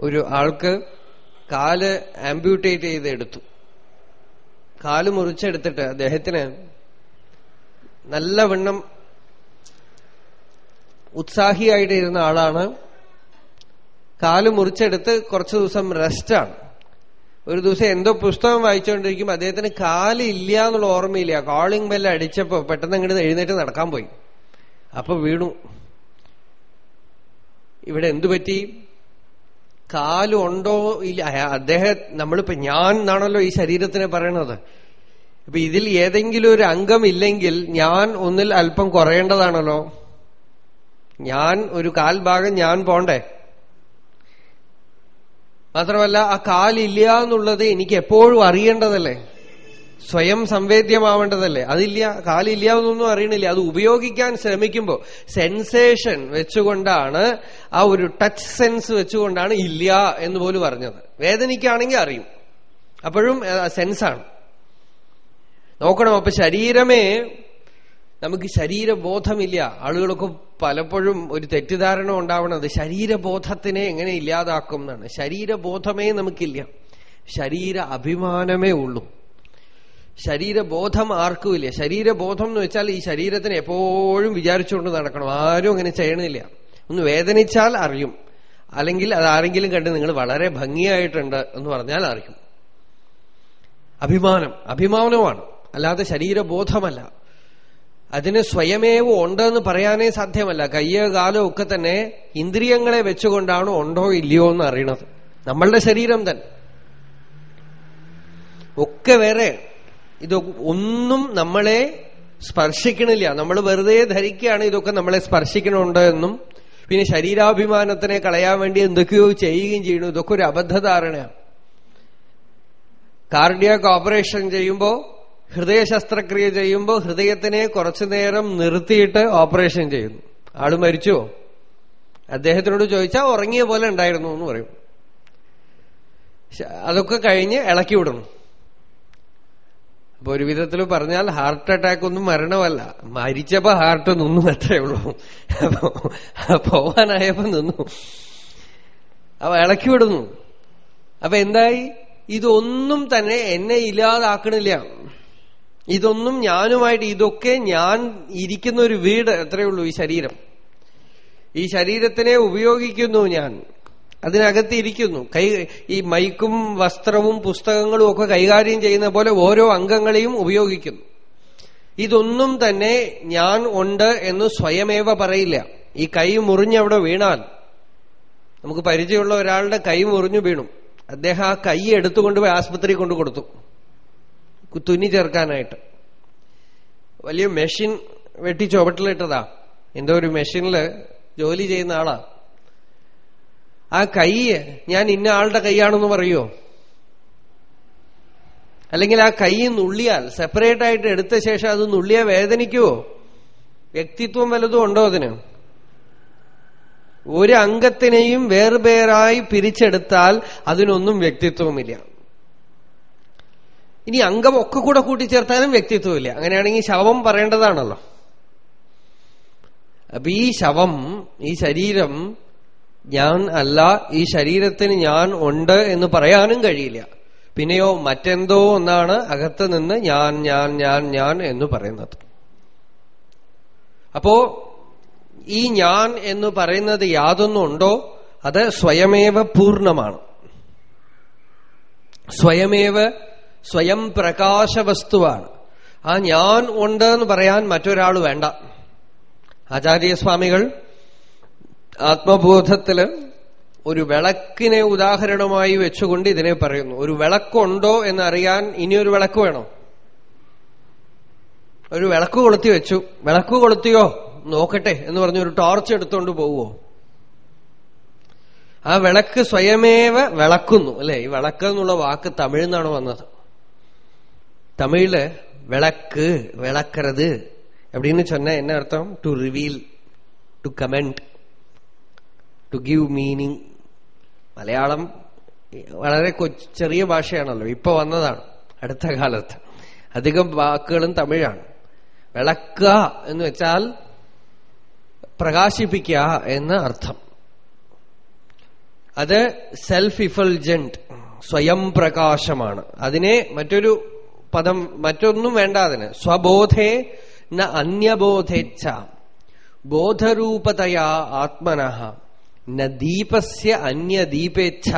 Speaker 1: ഒരു ആൾക്ക് കാൽ ആംബ്യൂട്ടേറ്റ് ചെയ്ത് എടുത്തു കാൽ മുറിച്ചെടുത്തിട്ട് അദ്ദേഹത്തിന് നല്ലവണ്ണം ഉത്സാഹിയായിട്ട് ഇരുന്ന ആളാണ്. കാൽ മുറിച്ചെടുത്ത് കുറച്ചു ദിവസം റെസ്റ്റാണ്. ഒരു ദിവസം എന്തോ പുസ്തകം വായിച്ചുകൊണ്ടിരിക്കും അദ്ദേഹത്തിന് കാൽ ഇല്ല എന്നുള്ള ഓർമ്മയില്ല. കോളിംഗ് ബെല്ല് അടിച്ചപ്പോ പെട്ടെന്ന് അങ്ങോട്ട് എഴുന്നേറ്റ് നടക്കാൻ പോയി. അപ്പൊ വീണു. ഇവിടെ എന്തു പറ്റി? കാലുണ്ടോ ഇല്ല? അദ്ദേഹം നമ്മളിപ്പോ ഞാൻ എന്നാണല്ലോ ഈ ശരീരത്തിനെ പറയണത്. ഇപ്പൊ ഇതിൽ ഏതെങ്കിലും ഒരു അംഗം ഇല്ലെങ്കിൽ ഞാൻ ഒന്നിൽ അല്പം കുറയേണ്ടതാണല്ലോ. ഞാൻ ഒരു കാൽഭാഗം ഞാൻ പോണ്ടേ? മാത്രമല്ല ആ കാലില്ല എന്നുള്ളത് എനിക്ക് എപ്പോഴും അറിയേണ്ടതല്ലേ? സ്വയം സംവേദ്യമാവേണ്ടതല്ലേ? അതില്ല കാലില്ല എന്നൊന്നും അറിയണില്ല. അത് ഉപയോഗിക്കാൻ ശ്രമിക്കുമ്പോൾ സെൻസേഷൻ വെച്ചുകൊണ്ടാണ് ആ ഒരു ടച്ച് സെൻസ് വെച്ചുകൊണ്ടാണ് ഇല്ല എന്ന് പോലും പറഞ്ഞത് വേദനിക്കാണെങ്കിൽ അറിയും. അപ്പോഴും സെൻസാണ് നോക്കണം അപ്പൊ ശരീരമേ നമുക്ക് ശരീരബോധമില്ല. ആളുകൾക്ക് പലപ്പോഴും ഒരു തെറ്റിദ്ധാരണ ഉണ്ടാവണത് ശരീരബോധത്തിനെ എങ്ങനെ ഇല്ലാതാക്കും എന്നാണ്. ശരീരബോധമേ നമുക്കില്ല. ശരീര അഭിമാനമേ ഉള്ളൂ. ശരീരബോധം ആർക്കുമില്ല. ശരീരബോധം എന്ന് വെച്ചാൽ ഈ ശരീരത്തിന് എപ്പോഴും വിചാരിച്ചുകൊണ്ട് നടക്കണം. ആരും അങ്ങനെ ചെയ്യണില്ല. ഒന്ന് വേദനിച്ചാൽ അറിയും. അല്ലെങ്കിൽ അത് ആരെങ്കിലും കണ്ട് നിങ്ങൾ വളരെ ഭംഗിയായിട്ടുണ്ട് എന്ന് പറഞ്ഞാൽ അറിയും. അഭിമാനം. അഭിമാനമാണ്. അല്ലാതെ ശരീരബോധമല്ല. അതിന് സ്വയമേവ ഉണ്ടെന്ന് പറയാനേ സാധ്യമല്ല. കയ്യോ കാലോ ഒക്കെ തന്നെ ഇന്ദ്രിയങ്ങളെ വെച്ചുകൊണ്ടാണ് ഉണ്ടോ ഇല്ലയോ എന്ന് അറിയണത്. നമ്മളുടെ ശരീരം തന്നെ. ഒക്കെ വേറെ. ഇത് ഒന്നും നമ്മളെ സ്പർശിക്കണില്ല. നമ്മൾ വെറുതെ ധരിക്കുകയാണ് ഇതൊക്കെ നമ്മളെ സ്പർശിക്കണുണ്ട് എന്നും. പിന്നെ ശരീരാഭിമാനത്തിനെ കളയാൻ വേണ്ടി എന്തൊക്കെയോ ചെയ്യുകയും ചെയ്യണു ഇതൊക്കെ ഒരു അബദ്ധധാരണയാണ്. കാർഡിയാക് ഓപ്പറേഷൻ ചെയ്യുമ്പോൾ ഹൃദയ ശസ്ത്രക്രിയ ചെയ്യുമ്പോൾ ഹൃദയത്തിനെ കുറച്ചു നേരം നിർത്തിയിട്ട് ഓപ്പറേഷൻ ചെയ്യുന്നു. ആൾ മരിച്ചോ അദ്ദേഹത്തിനോട് ചോദിച്ചാൽ ഉറങ്ങിയ പോലെ ഉണ്ടായിരുന്നു എന്ന് പറയും. അതൊക്കെ കഴിഞ്ഞ് ഇളക്കി വിടുന്നു അപ്പൊ ഒരു വിധത്തിൽ പറഞ്ഞാൽ ഹാർട്ട് അറ്റാക്ക് ഒന്നും മരണമല്ല. മരിച്ചപ്പോ ഹാർട്ട് നിന്നു അത്രേ ഉള്ളൂ. അപ്പോ പോവാനായപ്പോ നിന്നു. അപ്പൊ ഇളക്കി വിടുന്നു. അപ്പൊ എന്തായി? ഇതൊന്നും തന്നെ എന്നെ ഇല്ലാതാക്കണില്ല. ഇതൊന്നും ഞാനുമായിട്ട് ഇതൊക്കെ ഞാൻ ഇരിക്കുന്ന ഒരു വീട് എത്രയേ ഉള്ളൂ ഈ ശരീരം. ഈ ശരീരത്തിനെ ഉപയോഗിക്കുന്നു ഞാൻ. അതിനകത്തിരിക്കുന്നു കൈ ഈ മൈക്കും വസ്ത്രവും പുസ്തകങ്ങളും ഒക്കെ കൈകാര്യം ചെയ്യുന്ന പോലെ ഓരോ അംഗങ്ങളെയും ഉപയോഗിക്കുന്നു. ഇതൊന്നും തന്നെ ഞാൻ ഉണ്ട് എന്ന് സ്വയമേവ പറയില്ല. ഈ കൈ മുറിഞ്ഞവിടെ വീണാൽ നമുക്ക് പരിചയമുള്ള ഒരാളുടെ കൈ മുറിഞ്ഞു വീണു. അദ്ദേഹം ആ കൈ എടുത്തുകൊണ്ടുപോയി ആസ്പത്രി കൊണ്ടു കൊടുത്തു. തുന്നി ചേർക്കാനായിട്ട്. വലിയ മെഷീൻ വെട്ടി ചുവട്ടിലിട്ടതാ എന്തോ ഒരു മെഷീനിൽ ജോലി ചെയ്യുന്ന ആളാ. ആ കൈ ഞാൻ ഇന്ന ആളുടെ കൈയാണെന്ന് പറയുമോ അല്ലെങ്കിൽ ആ കൈ നുള്ളിയാൽ സെപ്പറേറ്റ് ആയിട്ട് എടുത്ത ശേഷം അത് നുള്ളിയാൽ വേദനിക്കുവോ? വ്യക്തിത്വം വലുതും ഉണ്ടോ അതിന്? ഒരു അംഗത്തിനെയും വേർവേറായി പിരിച്ചെടുത്താൽ അതിനൊന്നും വ്യക്തിത്വമില്ല ഇനി അംഗം ഒക്കെ കൂടെ കൂട്ടിച്ചേർത്താലും വ്യക്തിത്വമില്ല അങ്ങനെയാണെങ്കിൽ ശവം പറയേണ്ടതാണല്ലോ. അപ്പൊ ഈ ശവം ഈ ശരീരം ഞാൻ അല്ല ഈ ശരീരത്തിന് ഞാൻ ഉണ്ട് എന്ന് പറയാനും കഴിയില്ല. പിന്നെയോ മറ്റെന്തോ ഒന്നാണ് അകത്ത് നിന്ന് ഞാൻ ഞാൻ ഞാൻ ഞാൻ എന്ന് പറയുന്നത്. അപ്പോ ഈ ഞാൻ എന്ന് പറയുന്നത് യാതൊന്നും ഉണ്ടോ? അത് സ്വയമേവ പൂർണമാണ് സ്വയമേവ സ്വയം പ്രകാശ വസ്തുവാണ് ആ ഞാൻ ഉണ്ട് എന്ന് പറയാൻ മറ്റൊരാൾ വേണ്ട. ആചാര്യസ്വാമികൾ ആത്മബോധത്തിൽ ഒരു വിളക്കിനെ ഉദാഹരണമായി വെച്ചുകൊണ്ട് ഇതിനെ പറയുന്നു. ഒരു വിളക്കുണ്ടോ എന്നറിയാൻ ഇനിയൊരു വിളക്ക് വേണോ? ഒരു വിളക്ക് കൊളുത്തി വെച്ചു. വിളക്ക് കൊളുത്തിയോ? നോക്കട്ടെ എന്ന് പറഞ്ഞ ഒരു ടോർച്ച് എടുത്തുകൊണ്ട് പോവുമോ ആ വിളക്ക് സ്വയമേവ വിളക്കുന്നു. അല്ലെ? ഈ വിളക്ക് എന്നുള്ള വാക്ക് തമിഴിൽ നിന്നാണ് വന്നത്. തമിഴിൽ വിളക്ക് വിളക്കരുത്. എപ്പടിന്ന് ചെന്ന? എന്നർത്ഥം to reveal to comment to give meaning Malayalam വളരെ ചെറിയ ഭാഷയാണല്ലോ. ഇപ്പൊ വന്നതാണ്. അടുത്ത കാലത്ത്. അധികം വാക്കുകളും തമിഴാണ്. വിളക്കുക എന്ന് വെച്ചാൽ പ്രകാശിപ്പിക്കുക എന്ന് അർത്ഥം. അത് സെൽഫ് ഇഫൾജന്റ് സ്വയം പ്രകാശമാണ് അതിനെ മറ്റൊരു പദം മറ്റൊന്നും വേണ്ട അതിന്. സ്വബോധേ ന അന്യബോധേച്ഛ. ബോധരൂപതയാ ആത്മനഃ ന ദീപസ്യ അന്യദീപേച്ഛ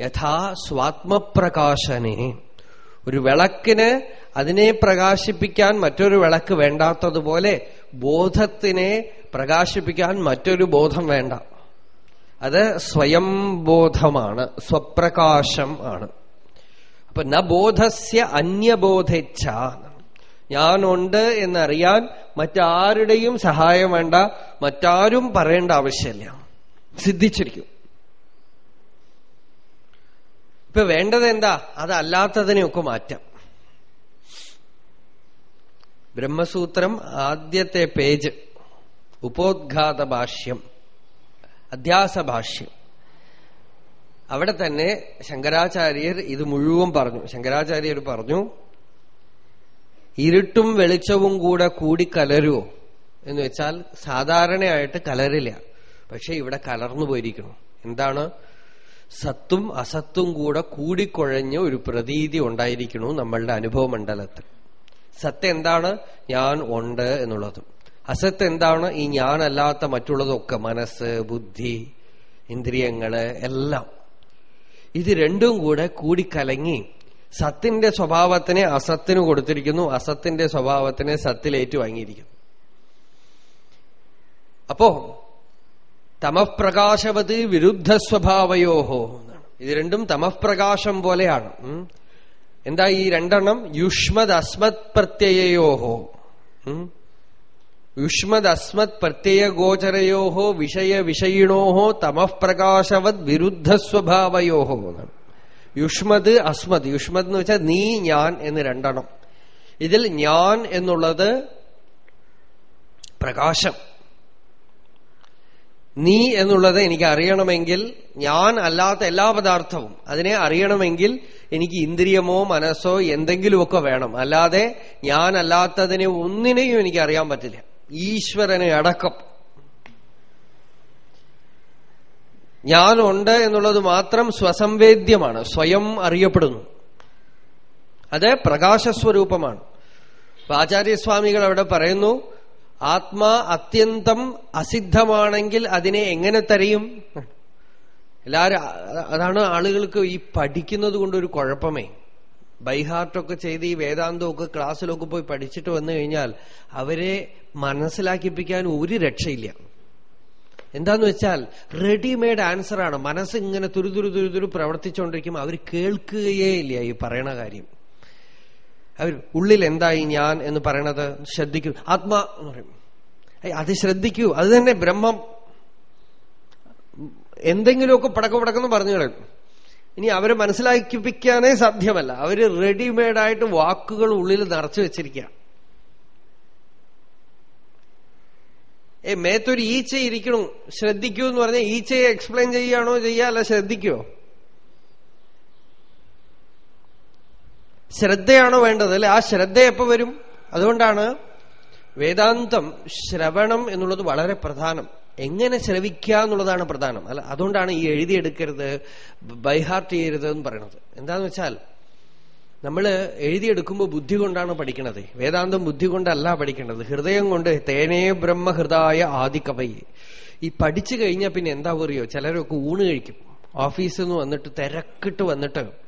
Speaker 1: യഥാ സ്വാത്മപ്രകാശനെ. ഒരു വിളക്കിന് അതിനെ പ്രകാശിപ്പിക്കാൻ മറ്റൊരു വിളക്ക് വേണ്ടാത്തതുപോലെ ബോധത്തിനെ പ്രകാശിപ്പിക്കാൻ മറ്റൊരു ബോധം വേണ്ട. അത് സ്വയം ബോധമാണ് സ്വപ്രകാശം ആണ്. അപ്പൊ ന ബോധസ്യ അന്യബോധേച്ഛ. ഞാനുണ്ട് എന്നറിയാൻ മറ്റാരുടെയും സഹായം വേണ്ട മറ്റാരും പറയേണ്ട ആവശ്യമില്ല. സിദ്ധിച്ചിരിക്കും. ഇപ്പൊ വേണ്ടത് എന്താ? അതല്ലാത്തതിനെയൊക്കെ മാറ്റാം. ബ്രഹ്മസൂത്രം ആദ്യത്തെ പേജ്. ഉപോദ്ഘാത ഭാഷ്യം അധ്യാസ ഭാഷ്യം അവിടെ തന്നെ ശങ്കരാചാര്യർ ഇത് മുഴുവൻ പറഞ്ഞു. ശങ്കരാചാര്യർ പറഞ്ഞു ഇരുട്ടും വെളിച്ചവും കൂടെ കൂടി കലരുവോ എന്ന് വെച്ചാൽ സാധാരണയായിട്ട് കലരില്ല. പക്ഷെ ഇവിടെ കലർന്നു പോയിരിക്കണം എന്താണ്? സത്തും അസത്തും കൂടെ കൂടിക്കുഴഞ്ഞ ഒരു പ്രതീതി ഉണ്ടായിരിക്കണു നമ്മളുടെ അനുഭവ മണ്ഡലത്തിൽ. സത്ത് എന്താണ്? ഞാൻ ഉണ്ട് എന്നുള്ളതും. അസത്ത് എന്താണ്? ഈ ഞാനല്ലാത്ത മറ്റുള്ളതൊക്കെ മനസ്സ് ബുദ്ധി ഇന്ദ്രിയങ്ങൾ എല്ലാം. ഇത് രണ്ടും കൂടെ കൂടിക്കലങ്ങി സത്തിന്റെ സ്വഭാവത്തിനെ അസത്തിന് കൊടുത്തിരിക്കുന്നു അസത്തിന്റെ സ്വഭാവത്തിനെ സത്തിലേറ്റു വാങ്ങിയിരിക്കുന്നു അപ്പോ തമഃപ്രകാശവത് വിരുദ്ധ സ്വഭാവയോഹോ ഇത് രണ്ടും തമഃപ്രകാശം പോലെയാണ്. എന്താ ഈ രണ്ടെണ്ണം? യുഷ്മദസ്മത് പ്രത്യയോഹോ യുഷ്മത് അസ്മത് പ്രത്യയ ഗോചരയോഹോ വിഷയ വിഷയിണോഹോ തമപ്രകാശവത് വിരുദ്ധ സ്വഭാവയോഹോ യുഷ്മത് അസ്മത് യുഷ്മത് എന്ന് വെച്ചാൽ നീ ഞാൻ എന്ന് രണ്ടെണ്ണം. ഇതിൽ ഞാൻ എന്നുള്ളത് പ്രകാശം. നീ എന്നുള്ളത് എനിക്ക് അറിയണമെങ്കിൽ ഞാൻ അല്ലാത്ത എല്ലാ പദാർത്ഥവും അതിനെ അറിയണമെങ്കിൽ എനിക്ക് ഇന്ദ്രിയമോ മനസ്സോ എന്തെങ്കിലുമൊക്കെ വേണം. അല്ലാതെ ഞാൻ അല്ലാത്തതിനെ ഒന്നിനെയും എനിക്ക് അറിയാൻ പറ്റില്ല. ഈശ്വരനെ അടക്കം. ഞാനുണ്ട് എന്നുള്ളത് മാത്രം സ്വസംവേദ്യമാണ്. സ്വയം അറിയപ്പെടുന്നു. അത് പ്രകാശസ്വരൂപമാണ്. ആചാര്യസ്വാമികൾ അവിടെ പറയുന്നു ആത്മാ അത്യന്തം അസിദ്ധമാണെങ്കിൽ അതിനെ എങ്ങനെ തരയും? എല്ലാരും അതാണ് ആളുകൾക്ക് ഈ പഠിക്കുന്നത് കൊണ്ടൊരു കുഴപ്പമേ. ബൈഹാർട്ടൊക്കെ ചെയ്ത് ഈ വേദാന്തമൊക്കെ ക്ലാസ്സിലൊക്കെ പോയി പഠിച്ചിട്ട് വന്നു കഴിഞ്ഞാൽ അവരെ മനസ്സിലാക്കിപ്പിക്കാൻ ഒരു രക്ഷയില്ല. എന്താന്ന് വെച്ചാൽ റെഡിമെയ്ഡ് ആൻസറാണ്. മനസ്സ് ഇങ്ങനെ തുരുതുരു തുരുതുരു പ്രവർത്തിച്ചുകൊണ്ടിരിക്കും അവർ കേൾക്കുകയേ ഇല്ല ഈ പറയണ കാര്യം. അവർ ഉള്ളിൽ എന്തായി ഞാൻ എന്ന് പറയണത് ശ്രദ്ധിക്കൂ. ആത്മാ എന്ന് പറയും. അത് ശ്രദ്ധിക്കൂ. അത് തന്നെ ബ്രഹ്മം. എന്തെങ്കിലുമൊക്കെ പടക്ക പടക്കെന്ന് പറഞ്ഞു കളയും ഇനി അവരെ മനസ്സിലാക്കിപ്പിക്കാനേ സാധ്യമല്ല. അവർ റെഡിമെയ്ഡായിട്ട് വാക്കുകൾ ഉള്ളിൽ നിറച്ചു വെച്ചിരിക്കുക ഏ മേത്തൊരു ഈച്ച ഇരിക്കണു ശ്രദ്ധിക്കൂ എന്ന് പറഞ്ഞാൽ ഈച്ചയെ എക്സ്പ്ലെയിൻ ചെയ്യാണോ ചെയ്യാ അല്ല ശ്രദ്ധിക്കുവോ ശ്രദ്ധയാണോ വേണ്ടത്? അല്ലെ? ആ ശ്രദ്ധ എപ്പോ വരും? അതുകൊണ്ടാണ് വേദാന്തം ശ്രവണം എന്നുള്ളത് വളരെ പ്രധാനം. എങ്ങനെ ശ്രവിക്കുക എന്നുള്ളതാണ് പ്രധാനം. അല്ല അതുകൊണ്ടാണ് ഈ എഴുതിയെടുക്കരുത് ബൈഹാർട്ട് ചെയ്യരുത് എന്ന് പറയണത്. എന്താന്ന് വെച്ചാൽ നമ്മൾ എഴുതിയെടുക്കുമ്പോൾ ബുദ്ധി കൊണ്ടാണ് പഠിക്കണത്. വേദാന്തം ബുദ്ധി കൊണ്ടല്ല പഠിക്കേണ്ടത് ഹൃദയം കൊണ്ട് തേനേ ബ്രഹ്മഹൃദായ ആദികവൈ. ഈ പഠിച്ചു കഴിഞ്ഞാൽ പിന്നെ എന്താ പറയുക ചിലരൊക്കെ ഊണ് കഴിക്കും. ഓഫീസിൽ നിന്ന് വന്നിട്ട് തിരക്കിട്ട് വന്നിട്ട്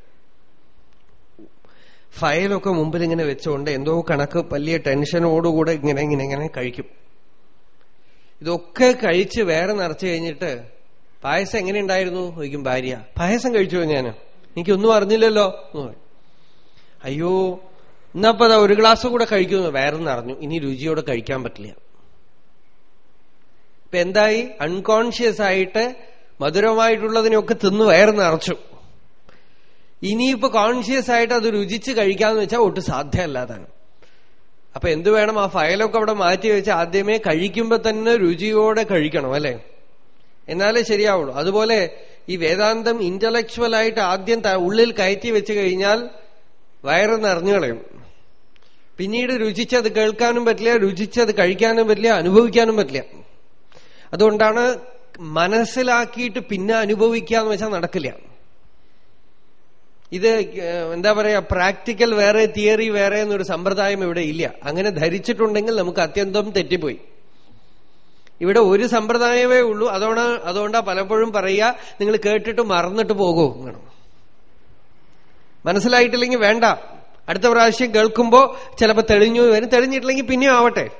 Speaker 1: ഫയലൊക്കെ മുമ്പിൽ ഇങ്ങനെ വെച്ചുകൊണ്ട് എന്തോ കണക്ക് വലിയ ടെൻഷനോടുകൂടെ ഇങ്ങനെ ഇങ്ങനെ ഇങ്ങനെ കഴിക്കും. ഇതൊക്കെ കഴിച്ച് വേറെ നിറച്ചു കഴിഞ്ഞിട്ട് പായസം എങ്ങനെയുണ്ടായിരുന്നു? ചോദിക്കും ഭാര്യ. പായസം കഴിച്ചോ ഞാൻ? എനിക്കൊന്നും അറിഞ്ഞില്ലല്ലോ. അയ്യോ എന്നപ്പോ അതാ ഒരു ഗ്ലാസ് കൂടെ കഴിക്കുന്നു വേറെ നിറഞ്ഞു ഇനി രുചിയോടെ കഴിക്കാൻ പറ്റില്ല. ഇപ്പൊ എന്തായി? അൺകോൺഷ്യസ് ആയിട്ട് മധുരമായിട്ടുള്ളതിനൊക്കെ തിന്ന് വയറ് നിറച്ചു. ഇനിയിപ്പോ കോൺഷ്യസ് ആയിട്ട് അത് രുചിച്ച് കഴിക്കാന്ന് വെച്ചാൽ ഒട്ടും സാധ്യമല്ലാതാണ് അപ്പൊ എന്തു വേണം ആ ഫയലൊക്കെ അവിടെ മാറ്റി വെച്ച് ആദ്യമേ കഴിക്കുമ്പോ തന്നെ രുചിയോടെ കഴിക്കണം അല്ലെ? എന്നാലേ ശരിയാവുള്ളൂ. അതുപോലെ ഈ വേദാന്തം ഇന്റലക്ച്വൽ ആയിട്ട് ആദ്യം ഉള്ളിൽ കയറ്റി വെച്ച് കഴിഞ്ഞാൽ വയറ് നിറഞ്ഞു കളയും. പിന്നീട് രുചിച്ചത് കേൾക്കാനും പറ്റില്ല രുചിച്ചത് കഴിക്കാനും പറ്റില്ല അനുഭവിക്കാനും പറ്റില്ല. അതുകൊണ്ടാണ് മനസ്സിലാക്കിയിട്ട് പിന്നെ അനുഭവിക്കുക എന്ന് വെച്ചാൽ നടക്കില്ല. ഇത് എന്താ പറയാ പ്രാക്ടിക്കൽ വേറെ തിയറി വേറെ എന്നൊരു സമ്പ്രദായം ഇവിടെ ഇല്ല. അങ്ങനെ ധരിച്ചിട്ടുണ്ടെങ്കിൽ നമുക്ക് അത്യന്തം തെറ്റിപ്പോയി. ഇവിടെ ഒരു സമ്പ്രദായമേ ഉള്ളൂ. അതോണ അതുകൊണ്ടാ പലപ്പോഴും പറയുക നിങ്ങൾ കേട്ടിട്ട് മറന്നിട്ട് പോകൂ എന്നാണ്. മനസ്സിലായിട്ടില്ലെങ്കിൽ വേണ്ട. അടുത്ത പ്രാവശ്യം കേൾക്കുമ്പോ ചിലപ്പോ തെളിഞ്ഞു വരും. തെളിഞ്ഞിട്ടില്ലെങ്കിൽ പിന്നെയും ആവട്ടെ.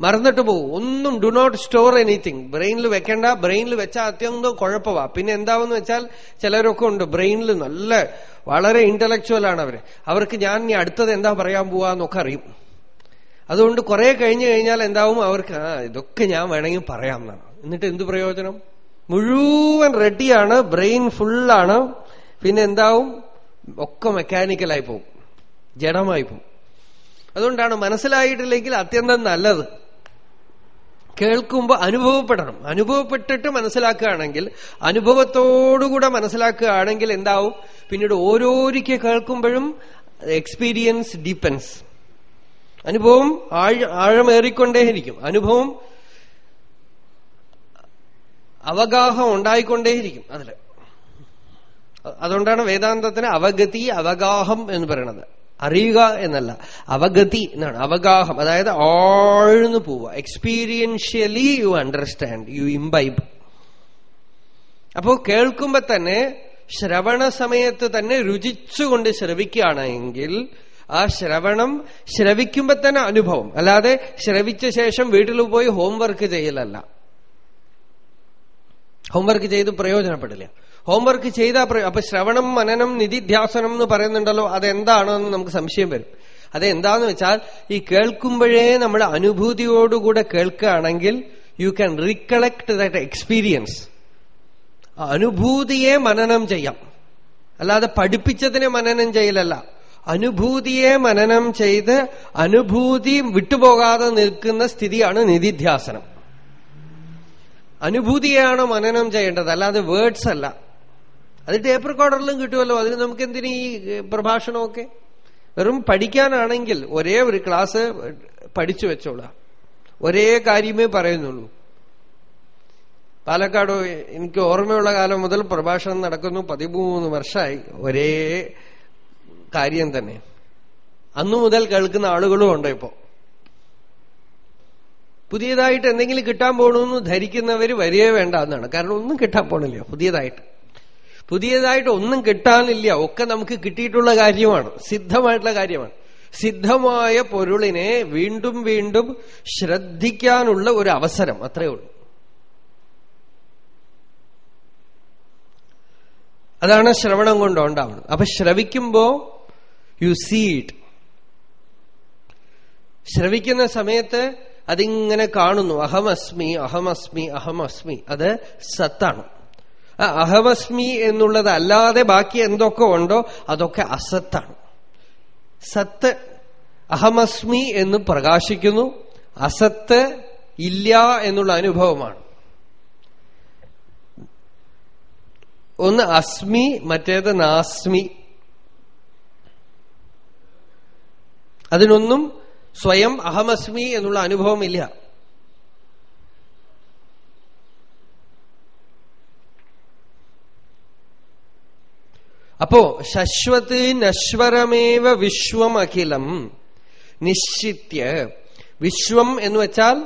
Speaker 1: മറന്നിട്ട് പോകും ഒന്നും ഡു നോട്ട് സ്റ്റോർ എനിത്തിങ് ബ്രെയിനിൽ വെക്കണ്ട. ബ്രെയിനിൽ വെച്ചാൽ അത്യന്തം കുഴപ്പമാ പിന്നെ എന്താവെന്ന് വെച്ചാൽ ചിലരൊക്കെ ഉണ്ട് ബ്രെയിനിൽ നല്ല വളരെ ഇന്റലക്ച്വൽ ആണ് അവർ. അവർക്ക് ഞാൻ ഇനി അടുത്തത് എന്താ പറയാൻ പോവാന്നൊക്കെ അറിയും. അതുകൊണ്ട് കുറെ കഴിഞ്ഞു കഴിഞ്ഞാൽ എന്താവും? അവർക്ക് ആ ഇതൊക്കെ ഞാൻ വേണമെങ്കിൽ പറയാം എന്നാണ്. എന്നിട്ട് എന്ത് പ്രയോജനം? മുഴുവൻ റെഡിയാണ് ബ്രെയിൻ ഫുള്ളാണ് പിന്നെ എന്താവും? ഒക്കെ മെക്കാനിക്കലായി പോകും ജഡമായി പോകും അതുകൊണ്ടാണ് മനസ്സിലായിട്ടില്ലെങ്കിൽ അത്യന്തം നല്ലത്. കേൾക്കുമ്പോൾ അനുഭവപ്പെടണം. അനുഭവപ്പെട്ടിട്ട് മനസ്സിലാക്കുകയാണെങ്കിൽ അനുഭവത്തോടുകൂടെ മനസ്സിലാക്കുകയാണെങ്കിൽ എന്താവും? പിന്നീട് ഓരോരിക്കെ കേൾക്കുമ്പോഴും എക്സ്പീരിയൻസ് ഡീപ്പൻസ് അനുഭവം ആഴ ആഴമേറിക്കൊണ്ടേയിരിക്കും. അനുഭവം അവഗാഹം ഉണ്ടായിക്കൊണ്ടേയിരിക്കും അതിൽ അതുകൊണ്ടാണ് വേദാന്തത്തിന് അവഗതി അവഗാഹം എന്ന് പറയുന്നത് അറിയുക എന്നല്ല. അവഗതി എന്നാണ്. അവഗാഹം. അതായത് ആഴ്ന്നു പോവുക. Experientially you understand you imbibe അപ്പോ കേൾക്കുമ്പോ തന്നെ ശ്രവണ സമയത്ത് തന്നെ രുചിച്ചുകൊണ്ട് ശ്രവിക്കുകയാണെങ്കിൽ ആ ശ്രവണം ശ്രവിക്കുമ്പോ തന്നെ അനുഭവം. അല്ലാതെ ശ്രവിച്ച ശേഷം വീട്ടിൽ പോയി ഹോംവർക്ക് ചെയ്യലല്ല. ഹോംവർക്ക് ചെയ്ത് പ്രയോജനപ്പെടില്ല. ഹോംവർക്ക് ചെയ്താൽ അപ്പൊ ശ്രവണം മനനം നിധിധ്യാസനം എന്ന് പറയുന്നുണ്ടല്ലോ അതെന്താണെന്ന് നമുക്ക് സംശയം വരും. അതെന്താന്ന് വെച്ചാൽ ഈ കേൾക്കുമ്പോഴേ നമ്മൾ അനുഭൂതിയോടുകൂടെ കേൾക്കുകയാണെങ്കിൽ you can recollect that experience അനുഭൂതിയെ മനനം ചെയ്യാം. അല്ലാതെ പഠിപ്പിച്ചതിനെ മനനം ചെയ്യലല്ല. അനുഭൂതിയെ മനനം ചെയ്ത് അനുഭൂതി വിട്ടുപോകാതെ നിൽക്കുന്ന സ്ഥിതിയാണ് നിധിധ്യാസനം. അനുഭൂതിയാണ് മനനം ചെയ്യേണ്ടത്? അല്ലാതെ വേർഡ്സ് അല്ല. അത് ടേപ്പ് റെക്കോർഡറിലും കിട്ടുമല്ലോ. അതിന് നമുക്ക് എന്തിനു ഈ പ്രഭാഷണമൊക്കെ? വെറും പഠിക്കാനാണെങ്കിൽ ഒരേ ഒരു ക്ലാസ് പഠിച്ചു വെച്ചോളാം. ഒരേ കാര്യമേ പറയുന്നുള്ളൂ. പാലക്കാട് എനിക്ക് ഓർമ്മയുള്ള കാലം മുതൽ പ്രഭാഷണം നടക്കുന്നു. പതിമൂന്ന് വർഷമായി ഒരേ കാര്യം തന്നെ. അന്നു മുതൽ കേൾക്കുന്ന ആളുകളും ഉണ്ട് ഇപ്പോ. പുതിയതായിട്ട് എന്തെങ്കിലും കിട്ടാൻ പോകണമെന്ന് ധരിക്കുന്നവർ വരികയെ വേണ്ട എന്നാണ് കാരണം ഒന്നും കിട്ടാൻ പോണില്ല. പുതിയതായിട്ട്. പുതിയതായിട്ട് ഒന്നും കിട്ടാനില്ല. ഒക്കെ നമുക്ക് കിട്ടിയിട്ടുള്ള കാര്യമാണ്. സിദ്ധമായിട്ടുള്ള കാര്യമാണ്. സിദ്ധമായ പൊരുളിനെ വീണ്ടും വീണ്ടും ശ്രദ്ധിക്കാനുള്ള ഒരു അവസരം. അത്രയേ ഉള്ളൂ. അതാണ് ശ്രവണം കൊണ്ട് ഉണ്ടാവുന്നത്. അപ്പൊ ശ്രവിക്കുമ്പോ യു സീ ഇറ്റ് ശ്രവിക്കുന്ന സമയത്ത് അതിങ്ങനെ കാണുന്നു. അഹമസ്മി അഹമസ്മി അഹമസ്മി. അത് സത്താണ്. അഹമസ്മി എന്നുള്ളത് അല്ലാതെ ബാക്കി എന്തൊക്കെ ഉണ്ടോ അതൊക്കെ അസത്താണ്. സത്ത് അഹമസ്മി എന്ന് പ്രകാശിക്കുന്നു അസത്ത് ഇല്ല എന്നുള്ള അനുഭവമാണ്. ഒന്ന് അസ്മി മറ്റേത് നാസ്മി. അതിനൊന്നും സ്വയം അഹമസ്മി എന്നുള്ള അനുഭവമില്ല. അപ്പോ ശശ്വത് നശ്വരമേവ വിശ്വം അഖിലം നിശ്ചിത്യ. വിശ്വം എന്ന് വെച്ചാൽ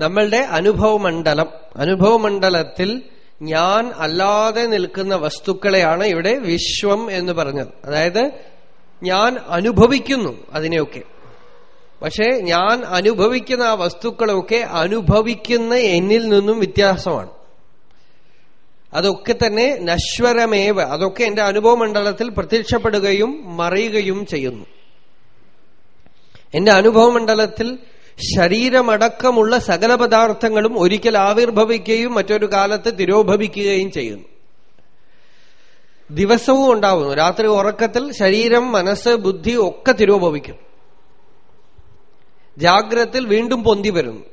Speaker 1: നമ്മളുടെ അനുഭവമണ്ഡലം. അനുഭവമണ്ഡലത്തിൽ ഞാൻ അല്ലാതെ നിൽക്കുന്ന വസ്തുക്കളെയാണ് ഇവിടെ വിശ്വം എന്ന് പറഞ്ഞത്. അതായത് ഞാൻ അനുഭവിക്കുന്നു അതിനെയൊക്കെ. പക്ഷേ ഞാൻ അനുഭവിക്കുന്ന ആ വസ്തുക്കളൊക്കെ അനുഭവിക്കുന്ന എന്നിൽ നിന്നും വ്യത്യാസമാണ്. അതൊക്കെ തന്നെ നശ്വരമേവ. അതൊക്കെ എന്റെ അനുഭവ മണ്ഡലത്തിൽ പ്രത്യക്ഷപ്പെടുകയും മറിയുകയും ചെയ്യുന്നു. എന്റെ അനുഭവ മണ്ഡലത്തിൽ ശരീരമടക്കമുള്ള സകല പദാർത്ഥങ്ങളും ഒരിക്കൽ ആവിർഭവിക്കുകയും മറ്റൊരു കാലത്ത് തിരോഭവിക്കുകയും ചെയ്യുന്നു. ദിവസവും ഉണ്ടാവുന്നു. രാത്രി ഉറക്കത്തിൽ ശരീരം മനസ്സ് ബുദ്ധി ഒക്കെ തിരോഭവിക്കും. ജാഗ്രത്തിൽ വീണ്ടും പൊന്തി വരുന്നു.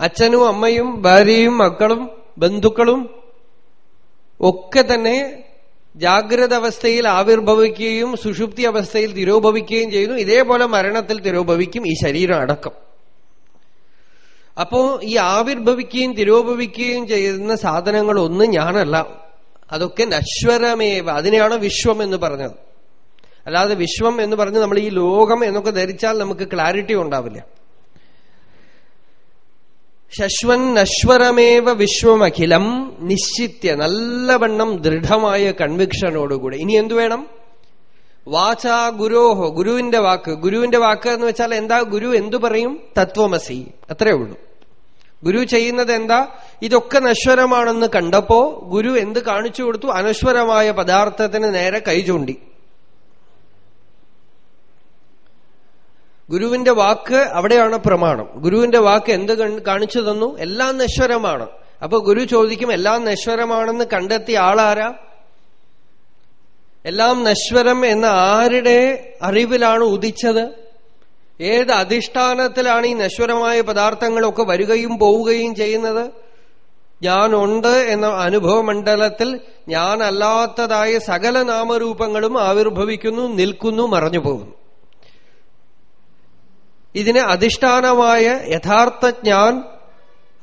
Speaker 1: അച്ഛനും അമ്മയും ഭാര്യയും മക്കളും ബന്ധുക്കളും ഒക്കെ തന്നെ ജാഗ്രത അവസ്ഥയിൽ ആവിർഭവിക്കുകയും സുഷുപ്തി അവസ്ഥയിൽ തിരോഭവിക്കുകയും ചെയ്യുന്നു. ഇതേപോലെ മരണത്തിൽ തിരോഭവിക്കും ഈ ശരീരം അടക്കം. അപ്പോ ഈ ആവിർഭവിക്കുകയും തിരോഭവിക്കുകയും ചെയ്യുന്ന സാധനങ്ങളൊന്നും ഞാനല്ല. അതൊക്കെ നശ്വരമേവ അതിനെയാണ് വിശ്വം എന്ന് പറഞ്ഞത്. അല്ലാതെ വിശ്വം എന്ന് പറഞ്ഞ് നമ്മൾ ഈ ലോകം എന്നൊക്കെ ധരിച്ചാൽ നമുക്ക് ക്ലാരിറ്റി ഉണ്ടാവില്ല. ശശ്വൻ നശ്വരമേവ വിശ്വമഖിലം നിശ്ചിത്യ നല്ലവണ്ണം ദൃഢമായ കൺവിക്ഷനോടുകൂടി. ഇനി എന്തു വേണം? വാചാ ഗുരോഹോ ഗുരുവിന്റെ വാക്ക്. ഗുരുവിന്റെ വാക്ക് എന്ന് വെച്ചാൽ എന്താ? ഗുരു എന്തു പറയും? തത്വമസി. അത്രേ ഉള്ളൂ. ഗുരു ചെയ്യുന്നത് എന്താ? ഇതൊക്കെ നശ്വരമാണെന്ന് കണ്ടപ്പോ ഗുരു എന്ത് കാണിച്ചു കൊടുത്തു? അനശ്വരമായ പദാർത്ഥത്തിന് നേരെ കൈ ചൂണ്ടി. ഗുരുവിന്റെ വാക്ക് അവിടെയാണ് പ്രമാണം. ഗുരുവിന്റെ വാക്ക് എന്ത് കാണിച്ചു തന്നു? എല്ലാം നശ്വരമാണ്. അപ്പൊ ഗുരു ചോദിക്കും എല്ലാം നശ്വരമാണെന്ന് കണ്ടെത്തിയ ആളാരാ? എല്ലാം നശ്വരം എന്ന ആരുടെ അറിവിലാണ് ഉദിച്ചത്? ഏത് അധിഷ്ഠാനത്തിലാണ് ഈ നശ്വരമായ പദാർത്ഥങ്ങളൊക്കെ വരികയും പോവുകയും ചെയ്യുന്നത്? ഞാനുണ്ട് എന്ന അനുഭവമണ്ഡലത്തിൽ ഞാനല്ലാത്തതായ സകല നാമരൂപങ്ങളും ആവിർഭവിക്കുന്നു നിൽക്കുന്നു മറഞ്ഞു പോകുന്നു ഇതിന് അധിഷ്ഠാനമായ യഥാർത്ഥ ജ്ഞാൻ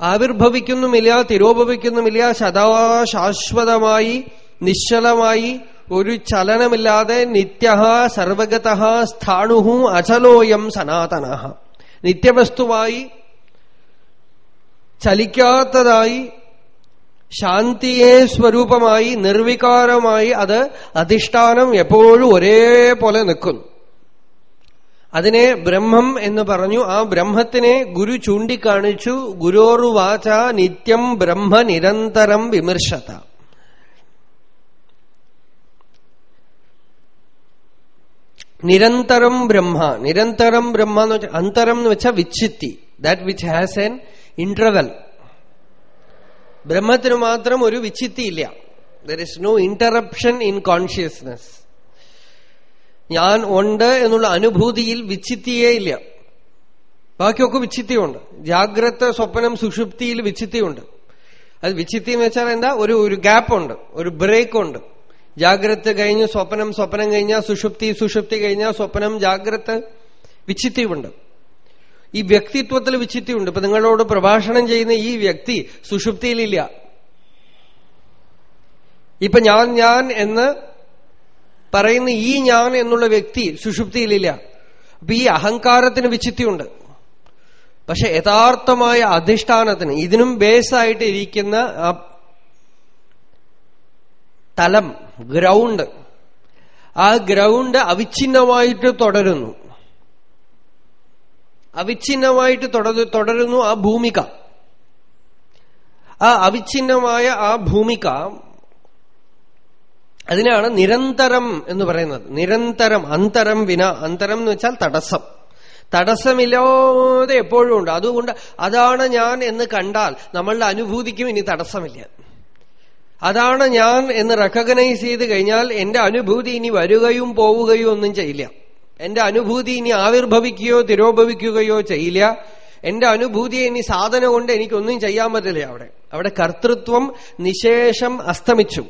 Speaker 1: ആവിർഭവിക്കുന്നുമില്ല തിരോഭവിക്കുന്നുമില്ല സദാ ശാശ്വതമായി നിശ്ചലമായി ഒരു ചലനമില്ലാതെ നിത്യ സർവഗത സ്ഥാണുഹു അചലോയം സനാതന. നിത്യവസ്തുവായി ചലിക്കാത്തതായി ശാന്തിയെ സ്വരൂപമായി നിർവികാരമായി അത് അധിഷ്ഠാനം എപ്പോഴും ഒരേപോലെ നിൽക്കുന്നു. അതിനെ ബ്രഹ്മം എന്ന് പറഞ്ഞു. ആ ബ്രഹ്മത്തിനെ ഗുരു ചൂണ്ടിക്കാണിച്ചു. ഗുരോറുവാച നിത്യം ബ്രഹ്മ നിരന്തരം വിമർശത. നിരന്തരം ബ്രഹ്മ. നിരന്തരം ബ്രഹ്മ എന്ന് വെച്ചാൽ അന്തരം എന്ന് വെച്ചാൽ വിച്ഛിത്തി. That which has an interval ബ്രഹ്മത്തിന് മാത്രം ഒരു വിച്ചിത്തിയില്ല there is no interruption in consciousness ഞാൻ ഉണ്ട് എന്നുള്ള അനുഭൂതിയിൽ വിച്ചിത്തിയേ ഇല്ല ബാക്കിയൊക്കെ വിച്ചിത്തിയുണ്ട് ജാഗ്രത സ്വപ്നം സുഷുപ്തിയിൽ വിച്ചിത്തിയുണ്ട് അത് വിച്ചിത്തി എന്ന് വെച്ചാൽ എന്താ? ഒരു ഒരു ഗ്യാപ്പ് ഉണ്ട്. ഒരു ബ്രേക്ക് ഉണ്ട്. ജാഗ്രത കഴിഞ്ഞ് സ്വപ്നം സ്വപ്നം കഴിഞ്ഞാൽ സുഷുപ്തി സുഷുപ്തി കഴിഞ്ഞാൽ സ്വപ്നം ജാഗ്രത വിച്ചിത്തിയുണ്ട് ഈ വ്യക്തിത്വത്തിൽ വിച്ചിത്തിയുണ്ട് ഇപ്പൊ നിങ്ങളോട് പ്രഭാഷണം ചെയ്യുന്ന ഈ വ്യക്തി സുഷുപ്തിയിലില്ല. ഇപ്പൊ ഞാൻ ഞാൻ എന്ന് പറയുന്ന ഈ ഞാൻ എന്നുള്ള വ്യക്തി സുഷുപ്തിയിലില്ല. അപ്പൊ ഈ അഹങ്കാരത്തിന് വിചിത്തിയുണ്ട് പക്ഷെ യഥാർത്ഥമായ അധിഷ്ഠാനത്തിന് ഇതിനും ബേസായിട്ട് ഇരിക്കുന്ന ആ തലം ഗ്രൗണ്ട് ആ ഗ്രൗണ്ട് അവിഛിന്നമായിട്ട് തുടരുന്നു. അവിഛിന്നമായിട്ട് തുടരുന്നു ആ ഭൂമിക. ആ അവിഛിന്നമായ ആ ഭൂമിക അതിനാണ് നിരന്തരം എന്ന് പറയുന്നത്. നിരന്തരം അന്തരം വിന അന്തരം എന്ന് വെച്ചാൽ തടസ്സം. തടസ്സമില്ലാതെ എപ്പോഴും ഉണ്ട്. അതുകൊണ്ട് അതാണ് ഞാൻ എന്ന് കണ്ടാൽ നമ്മളുടെ അനുഭൂതിക്കും ഇനി തടസ്സമില്ല. അതാണ് ഞാൻ എന്ന് റെക്കഗ്നൈസ് ചെയ്ത് കഴിഞ്ഞാൽ എന്റെ അനുഭൂതി ഇനി വരികയും പോവുകയോ ഒന്നും ചെയ്യില്ല. എന്റെ അനുഭൂതി ഇനി ആവിർഭവിക്കുകയോ തിരോഭവിക്കുകയോ ചെയ്യില്ല. എന്റെ അനുഭൂതിയെ ഇനി സാധന കൊണ്ട് എനിക്കൊന്നും ചെയ്യാൻ പറ്റില്ല അവിടെ. അവിടെ കർത്തൃത്വം നിശേഷം അസ്തമിച്ചു.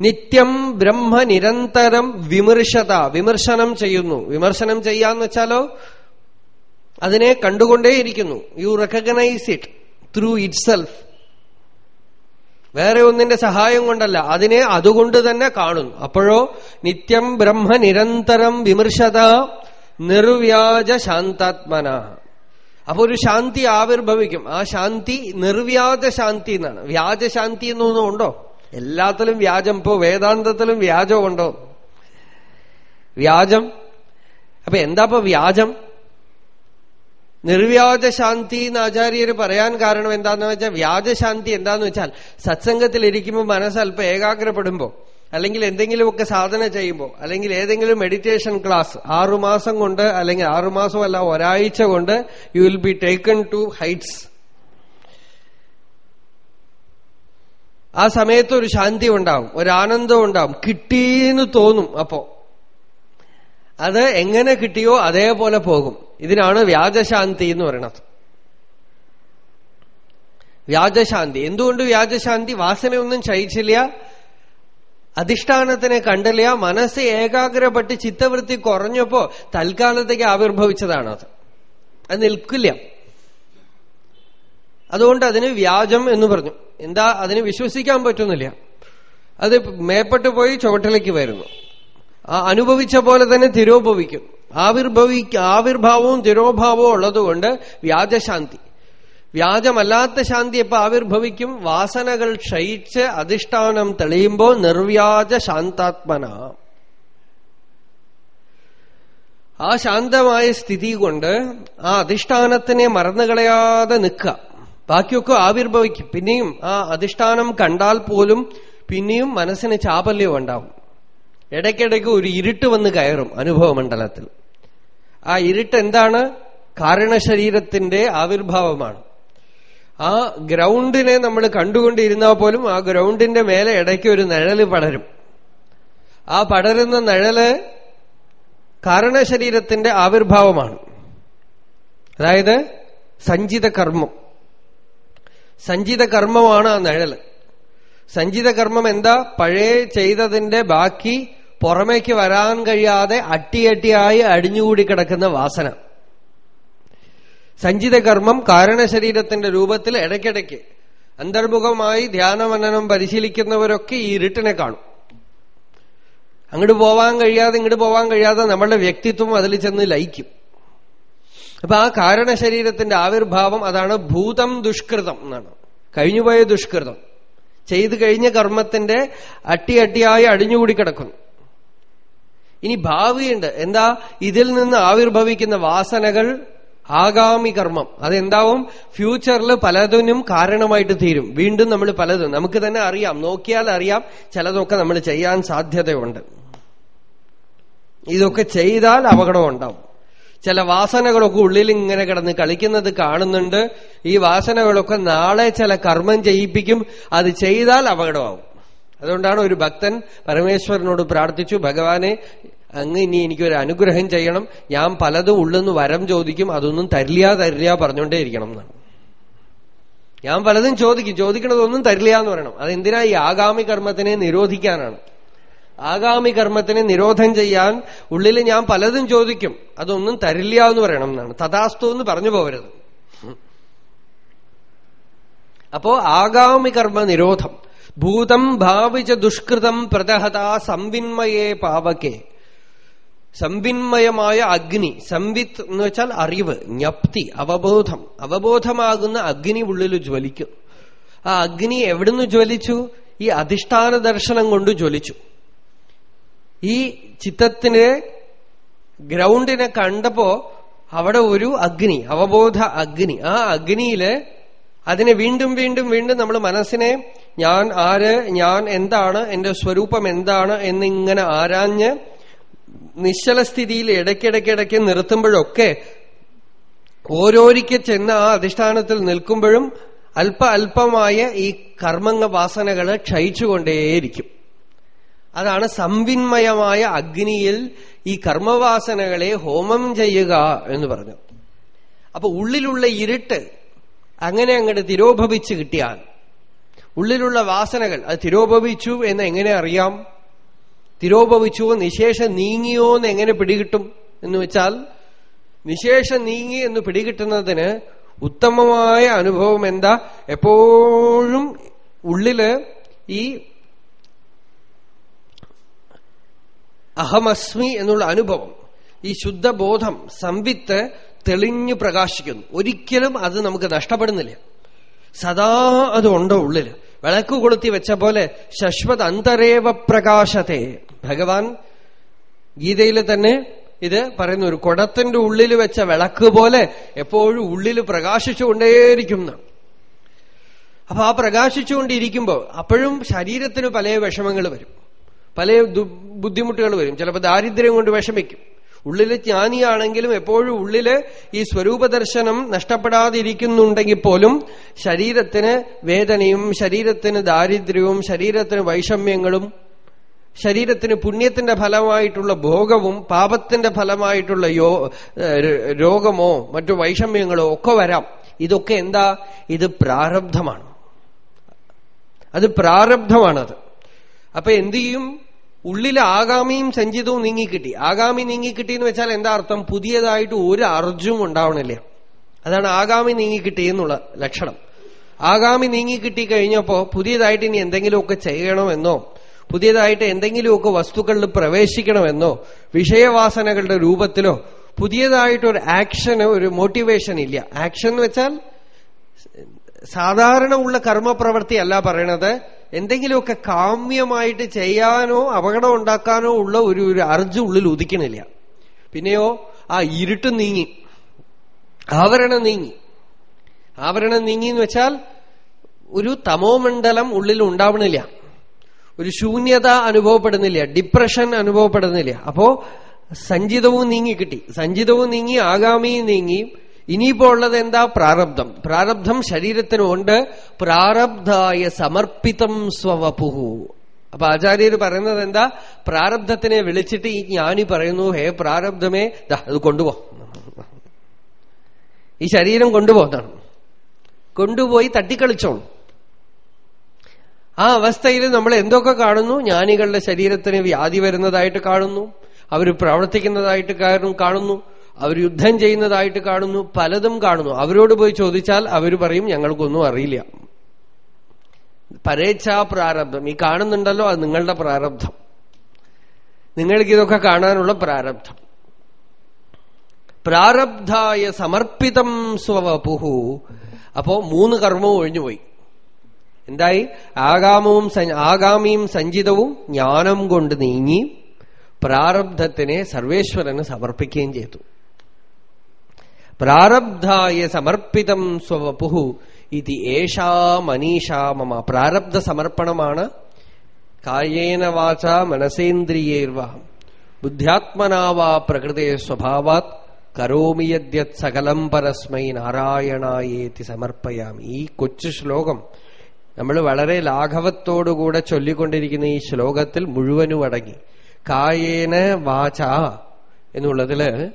Speaker 1: നിത്യം ബ്രഹ്മ നിരന്തരം വിമർശത വിമർശനം ചെയ്യുന്നു. വിമർശനം ചെയ്യാന്ന് വെച്ചാലോ അതിനെ കണ്ടുകൊണ്ടേയിരിക്കുന്നു. You recognise it through itself വേറെ ഒന്നിന്റെ സഹായം കൊണ്ടല്ല അതിനെ അതുകൊണ്ട് തന്നെ കാണുന്നു. അപ്പോഴോ നിത്യം ബ്രഹ്മ നിരന്തരം വിമർശത നിർവ്യാജ ശാന്താത്മന. അപ്പൊ ഒരു ശാന്തി ആവിർഭവിക്കും. ആ ശാന്തി നിർവ്യാജ ശാന്തി എന്നാണ്. വ്യാജശാന്തി എന്നൊന്നും ഉണ്ടോ? എല്ലാത്തിലും വ്യാജം. ഇപ്പോ വേദാന്തത്തിലും വ്യാജമുണ്ടോ വ്യാജം? അപ്പൊ എന്താ വ്യാജം? നിർവ്യാജശാന്തി എന്ന് ആചാര്യർ പറയാൻ കാരണം എന്താന്ന് വെച്ചാൽ വ്യാജശാന്തി എന്താന്ന് വെച്ചാൽ സത്സംഗത്തിൽ ഇരിക്കുമ്പോൾ മനസ്സ് അല്പം ഏകാഗ്രപ്പെടുമ്പോ അല്ലെങ്കിൽ എന്തെങ്കിലുമൊക്കെ സാധന ചെയ്യുമ്പോൾ അല്ലെങ്കിൽ ഏതെങ്കിലും മെഡിറ്റേഷൻ ക്ലാസ് ആറുമാസം കൊണ്ട് അല്ലെങ്കിൽ ആറുമാസമല്ല ഒരാഴ്ച കൊണ്ട് you will be taken to heights ആ സമയത്ത് ഒരു ശാന്തി ഉണ്ടാവും ഒരു ആനന്ദം ഉണ്ടാവും. കിട്ടിയെന്ന് തോന്നും അപ്പോ. അത് എങ്ങനെ കിട്ടിയോ അതേപോലെ പോകും. ഇതിനാണ് വ്യാജശാന്തി എന്ന് പറയുന്നത് വ്യാജശാന്തി. എന്തുകൊണ്ട് വ്യാജശാന്തി? വാസനയൊന്നും ക്ഷയിച്ചില്ല. അധിഷ്ഠാനത്തിനെ കണ്ടില്ല. മനസ്സ് ഏകാഗ്രപ്പെട്ട് ചിത്തവൃത്തി കുറഞ്ഞപ്പോ തൽക്കാലത്തേക്ക് ആവിർഭവിച്ചതാണ് അത് അത് നിൽക്കില്ല. അതുകൊണ്ട് അതിന് വ്യാജം എന്ന് പറഞ്ഞു. എന്താ അതിന് വിശ്വസിക്കാൻ പറ്റുന്നില്ല. അത് മേപ്പെട്ട് പോയി ചുവട്ടിലേക്ക് വരുന്നു. ആ അനുഭവിച്ച പോലെ തന്നെ തിരോഭവിക്കും. ആവിർഭവി ആവിർഭാവവും തിരോഭാവവും ഉള്ളതുകൊണ്ട് വ്യാജശാന്തി. വ്യാജമല്ലാത്ത ശാന്തി എപ്പോ ആവിർഭവിക്കും? വാസനകൾ ക്ഷയിച്ച് അധിഷ്ഠാനം തെളിയുമ്പോൾ നിർവ്യാജ ശാന്താത്മന. ആ ശാന്തമായ സ്ഥിതി കൊണ്ട് ആ അധിഷ്ഠാനത്തിനെ മറന്നുകളയാതെ നിൽക്കുക. ബാക്കിയൊക്കെ ആവിർഭവിക്കും. പിന്നെയും ആ അധിഷ്ഠാനം കണ്ടാൽ പോലും പിന്നെയും മനസ്സിന് ചാപല്യം ഉണ്ടാവും. ഇടയ്ക്കിടയ്ക്ക് ഒരു ഇരുട്ട് വന്ന് കയറും അനുഭവമണ്ഡലത്തിൽ. ആ ഇരുട്ട് എന്താണ്? കാരണശരീരത്തിന്റെ ആവിർഭാവമാണ്. ആ ഗ്രൗണ്ടിനെ നമ്മൾ കണ്ടുകൊണ്ടിരുന്നാൽ പോലും ആ ഗ്രൗണ്ടിന്റെ മേലെ ഇടയ്ക്ക് ഒരു നിഴൽ പടരും. ആ പടരുന്ന നിഴൽ കാരണശരീരത്തിന്റെ ആവിർഭാവമാണ്. അതായത് സഞ്ചിത കർമ്മം. സഞ്ചിത കർമ്മമാണ് ആ നിഴൽ. സഞ്ചിത കർമ്മം എന്താ പഴയ ചെയ്തതിന്റെ ബാക്കി പുറമേക്ക് വരാൻ കഴിയാതെ അട്ടിയട്ടിയായി അടിഞ്ഞുകൂടി കിടക്കുന്ന വാസന. സഞ്ചിത കർമ്മം കാരണശരീരത്തിന്റെ രൂപത്തിൽ ഇടയ്ക്കിടയ്ക്ക് അന്തർമുഖമായി ധ്യാനമനനം പരിശീലിക്കുന്നവരൊക്കെ ഈ ഇരുട്ടിനെ കാണും. അങ്ങോട്ട് പോവാൻ കഴിയാതെ ഇങ്ങോട്ട് പോവാൻ കഴിയാതെ നമ്മളുടെ വ്യക്തിത്വം അതിൽ ചെന്ന് ലയിക്കും. അപ്പൊ ആ കാരണശരീരത്തിന്റെ ആവിർഭാവം അതാണ് ഭൂതം ദുഷ്കൃതം എന്നാണ്. കഴിഞ്ഞുപോയ ദുഷ്കൃതം. ചെയ്തു കഴിഞ്ഞ കർമ്മത്തിന്റെ അട്ടിയട്ടിയായി അടിഞ്ഞുകൂടി കിടക്കുന്നു. ഇനി ഭാവിയുണ്ട്. എന്താ? ഇതിൽ നിന്ന് ആവിർഭവിക്കുന്ന വാസനകൾ ആഗാമി കർമ്മം. അതെന്താവും? ഫ്യൂച്ചറിൽ പലതിനും കാരണമായിട്ട് തീരും. വീണ്ടും നമ്മൾ പലതും. നമുക്ക് തന്നെ അറിയാം. നോക്കിയാൽ അറിയാം. ചിലതൊക്കെ നമ്മൾ ചെയ്യാൻ സാധ്യതയുണ്ട്. ഇതൊക്കെ ചെയ്താൽ അപകടം ഉണ്ടാവും. ചില വാസനകളൊക്കെ ഉള്ളിൽ ഇങ്ങനെ കിടന്ന് കളിക്കുന്നത് കാണുന്നുണ്ട്. ഈ വാസനകളൊക്കെ നാളെ ചില കർമ്മം ചെയ്യിപ്പിക്കും. അത് ചെയ്താൽ അപകടമാവും. അതുകൊണ്ടാണ് ഒരു ഭക്തൻ പരമേശ്വരനോട് പ്രാർത്ഥിച്ചു ഭഗവാനെ അങ്ങ് ഇനി എനിക്കൊരു അനുഗ്രഹം ചെയ്യണം. ഞാൻ പലതും ഉള്ളെന്ന് വരം ചോദിക്കും. അതൊന്നും തരില്ല തരില്ല പറഞ്ഞുകൊണ്ടേ ഇരിക്കണം എന്നാണ്. ഞാൻ പലതും ചോദിക്കും. ചോദിക്കണതൊന്നും തരില്ല എന്ന് പറയണം. അതെന്തിനാ ഈ ആഗാമി കർമ്മത്തിനെ നിരോധിക്കാനാണ്? ആഗാമി കർമ്മത്തിനെ നിരോധം ചെയ്യാൻ ഉള്ളിൽ ഞാൻ പലതും ചോദിക്കും. അതൊന്നും തരില്ല എന്ന് പറയണം എന്നാണ്. തഥാസ്തു എന്ന് പറഞ്ഞു പോകരുത്. അപ്പോ ആഗാമി കർമ്മ നിരോധം. ഭൂതം ഭാവിച്ച ദുഷ്കൃതം പ്രദഹത സംവിന്മയേ പാവകേ. സംവിന്മയമായ അഗ്നി. സംവിത്ത് എന്ന് വെച്ചാൽ അറിവ് ജ്ഞപ്തി അവബോധം. അവബോധമാകുന്ന അഗ്നി ഉള്ളിൽ ജ്വലിക്കും. ആ അഗ്നി എവിടുന്ന് ജ്വലിച്ചു? ഈ അധിഷ്ഠാന ദർശനം കൊണ്ട് ജ്വലിച്ചു. ഈ ചിത്തത്തിന് ഗ്രൗണ്ടിനെ കണ്ടപ്പോ അവിടെ ഒരു അഗ്നി അവബോധ അഗ്നി. ആ അഗ്നിയിൽ അതിനെ വീണ്ടും വീണ്ടും വീണ്ടും നമ്മൾ മനസ്സിനെ ഞാൻ ആര് ഞാൻ എന്താണ് എന്റെ സ്വരൂപം എന്താണ് എന്നിങ്ങനെ ആരാഞ്ഞ് നിശ്ചല സ്ഥിതിയിൽ ഇടയ്ക്കിടയ്ക്കിടയ്ക്ക് നിർത്തുമ്പോഴൊക്കെ ഓരോരിക്കെ ചെന്ന് ആ അധിഷ്ഠാനത്തിൽ നിൽക്കുമ്പോഴും അല്പ അല്പമായ ഈ കർമ്മങ്ങ വാസനകൾ ക്ഷയിച്ചുകൊണ്ടേയിരിക്കും. അതാണ് സംവിന്മയമായ അഗ്നിയിൽ ഈ കർമ്മവാസനകളെ ഹോമം ചെയ്യുക എന്ന് പറഞ്ഞു. അപ്പൊ ഉള്ളിലുള്ള ഇരുട്ട് അങ്ങനെ അങ്ങോട്ട് തിരോഭവിച്ച് കിട്ടിയാൽ ഉള്ളിലുള്ള വാസനകൾ അത് തിരോഭവിച്ചു എന്ന് എങ്ങനെ അറിയാം? തിരോഭവിച്ചുവോ നിശേഷം നീങ്ങിയോ എന്ന് എങ്ങനെ പിടികിട്ടും എന്ന് വെച്ചാൽ നിശേഷം നീങ്ങി എന്ന് പിടികിട്ടുന്നതിന് ഉത്തമമായ അനുഭവം എന്താ? എപ്പോഴും ഉള്ളിൽ ഈ അഹമസ്മി എന്നുള്ള അനുഭവം. ഈ ശുദ്ധബോധം സംവിത്ത് തെളിഞ്ഞു പ്രകാശിക്കുന്നു. ഒരിക്കലും അത് നമുക്ക് നഷ്ടപ്പെടുന്നില്ല. സദാ അത് ഉണ്ടോ ഉള്ളിൽ വിളക്ക് കൊളുത്തി വെച്ച പോലെ ശശ്വത് അന്തരേവ പ്രകാശത്തെ. ഭഗവാൻ ഗീതയിൽ തന്നെ ഇത് പറയുന്ന ഒരു കുടത്തിന്റെ ഉള്ളിൽ വെച്ച വിളക്ക് പോലെ എപ്പോഴും ഉള്ളിൽ പ്രകാശിച്ചുകൊണ്ടേയിരിക്കും അപ്പൊ ആ പ്രകാശിച്ചുകൊണ്ടിരിക്കുമ്പോൾ അപ്പോഴും ശരീരത്തിന് പല വിഷമങ്ങൾ വരും. പല ബുദ്ധിമുട്ടുകൾ വരും. ചിലപ്പോൾ ദാരിദ്ര്യം കൊണ്ട് വിഷമിക്കും. ഉള്ളിൽ ജ്ഞാനിയാണെങ്കിലും എപ്പോഴും ഉള്ളിൽ ഈ സ്വരൂപ സ്വരൂപദർശനം നഷ്ടപ്പെടാതിരിക്കുന്നുണ്ടെങ്കിൽ പോലും ശരീരത്തിന് വേദനയും ശരീരത്തിന് ദാരിദ്ര്യവും ശരീരത്തിന് വൈഷമ്യങ്ങളും ശരീരത്തിന് പുണ്യത്തിന്റെ ഫലമായിട്ടുള്ള ഭോഗവും പാപത്തിന്റെ ഫലമായിട്ടുള്ള രോഗമോ മറ്റു വൈഷമ്യങ്ങളോ ഒക്കെ വരാം. ഇതൊക്കെ എന്താ? ഇത് പ്രാരബ്ധമാണ്. അത് പ്രാരബ്ധമാണത്. അപ്പൊ എന്തു ചെയ്യും? ഉള്ളിൽ ആഗാമിയും സഞ്ചിതവും നീങ്ങിക്കിട്ടി. ആഗാമി നീങ്ങിക്കിട്ടി എന്ന് വെച്ചാൽ എന്താ അർത്ഥം? പുതിയതായിട്ട് ഒരു അർജും ഉണ്ടാവണില്ല. അതാണ് ആഗാമി നീങ്ങിക്കിട്ടി എന്നുള്ള ലക്ഷണം. ആഗാമി നീങ്ങിക്കിട്ടി കഴിഞ്ഞപ്പോ പുതിയതായിട്ട് ഇനി എന്തെങ്കിലുമൊക്കെ ചെയ്യണമെന്നോ പുതിയതായിട്ട് എന്തെങ്കിലുമൊക്കെ വസ്തുക്കളിൽ പ്രവേശിക്കണമെന്നോ വിഷയവാസനകളുടെ രൂപത്തിലോ പുതിയതായിട്ടൊരു ആക്ഷന് ഒരു മോട്ടിവേഷൻ ഇല്ല. ആക്ഷൻ എന്ന് വെച്ചാൽ സാധാരണ ഉള്ള കർമ്മപ്രവൃത്തി അല്ല പറയണത്. എന്തെങ്കിലുമൊക്കെ കാമ്യമായിട്ട് ചെയ്യാനോ അപകടം ഉണ്ടാക്കാനോ ഉള്ള ഒരു ഒരു അർജ് ഉള്ളിൽ ഉദിക്കണില്ല. പിന്നെയോ ആ ഇരുട്ട് നീങ്ങി. ആവരണം നീങ്ങി. ആവരണം നീങ്ങി എന്ന് വെച്ചാൽ ഒരു തമോമണ്ഡലം ഉള്ളിൽ ഉണ്ടാവണില്ല. ഒരു ശൂന്യത അനുഭവപ്പെടുന്നില്ല. ഡിപ്രഷൻ അനുഭവപ്പെടുന്നില്ല. അപ്പോ സഞ്ചിതവും നീങ്ങി കിട്ടി. സഞ്ചിതവും നീങ്ങി ആഗാമിയും നീങ്ങി ഇനിയിപ്പോ ഉള്ളത് എന്താ? പ്രാരബ്ധം. പ്രാരബ്ധം ശരീരത്തിനുണ്ട് പ്രാരബ്ധായ സമർപ്പിതം സ്വവപുഹു. അപ്പൊ ആചാര്യർ പറയുന്നത് എന്താ? പ്രാരബ്ധത്തിനെ വിളിച്ചിട്ട് ഈ ജ്ഞാനി പറയുന്നു ഹേ പ്രാരബ്ധമേ അത് കൊണ്ടുപോ. ഈ ശരീരം കൊണ്ടുപോകുന്നതാണ് കൊണ്ടുപോയി തട്ടിക്കളിച്ചോളൂ. ആ അവസ്ഥയിൽ നമ്മൾ എന്തൊക്കെ കാണുന്നു? ജ്ഞാനികളുടെ ശരീരത്തിന് വ്യാധി വരുന്നതായിട്ട് കാണുന്നു. അവർ പ്രവർത്തിക്കുന്നതായിട്ട് കാണുന്നു. അവർ യുദ്ധം ചെയ്യുന്നതായിട്ട് കാണുന്നു പലതും കാണുന്നു. അവരോട് പോയി ചോദിച്ചാൽ അവർ പറയും ഞങ്ങൾക്കൊന്നും അറിയില്ല. പരേച്ഛാ പ്രാരബ്ധം. ഈ കാണുന്നുണ്ടല്ലോ അത് നിങ്ങളുടെ പ്രാരബ്ധം. നിങ്ങൾക്ക് ഇതൊക്കെ കാണാനുള്ള പ്രാരബ്ധം. പ്രാരബ്ധായ സമർപ്പിതം സ്വവപുഹു. അപ്പോ മൂന്ന് കർമ്മവും ഒഴിഞ്ഞുപോയി. എന്തായി? ആഗാമവും ആഗാമിയും സഞ്ചിതവും ജ്ഞാനം കൊണ്ട് നീങ്ങി പ്രാരബ്ധത്തിനെ സർവേശ്വരന് സമർപ്പിക്കുകയും ചെയ്തു. പ്രാരബ്ധായ സമർപ്പിതം സ്വവപുഹു ഇത് ഏഷാ മനീഷാ മമ. പ്രാരബ്ധ സമർപ്പണമാണ്. കായേന വാച മനസേന്ദ്രിയേർവ. ബുദ്ധ്യാത്മനാവാ പ്രകൃതേ സ്വഭാവാത്. കരോമി യദ്യത് സകലം പരസ്മൈ നാരായണായേതി സമർപ്പയാമി. ഈ കൊച്ചു ശ്ലോകം നമ്മൾ വളരെ ലാഘവത്തോടുകൂടെ ചൊല്ലിക്കൊണ്ടിരിക്കുന്ന ഈ ശ്ലോകത്തിൽ മുഴുവനും അടങ്ങി. കായേന വാച എന്നുള്ളതിൽ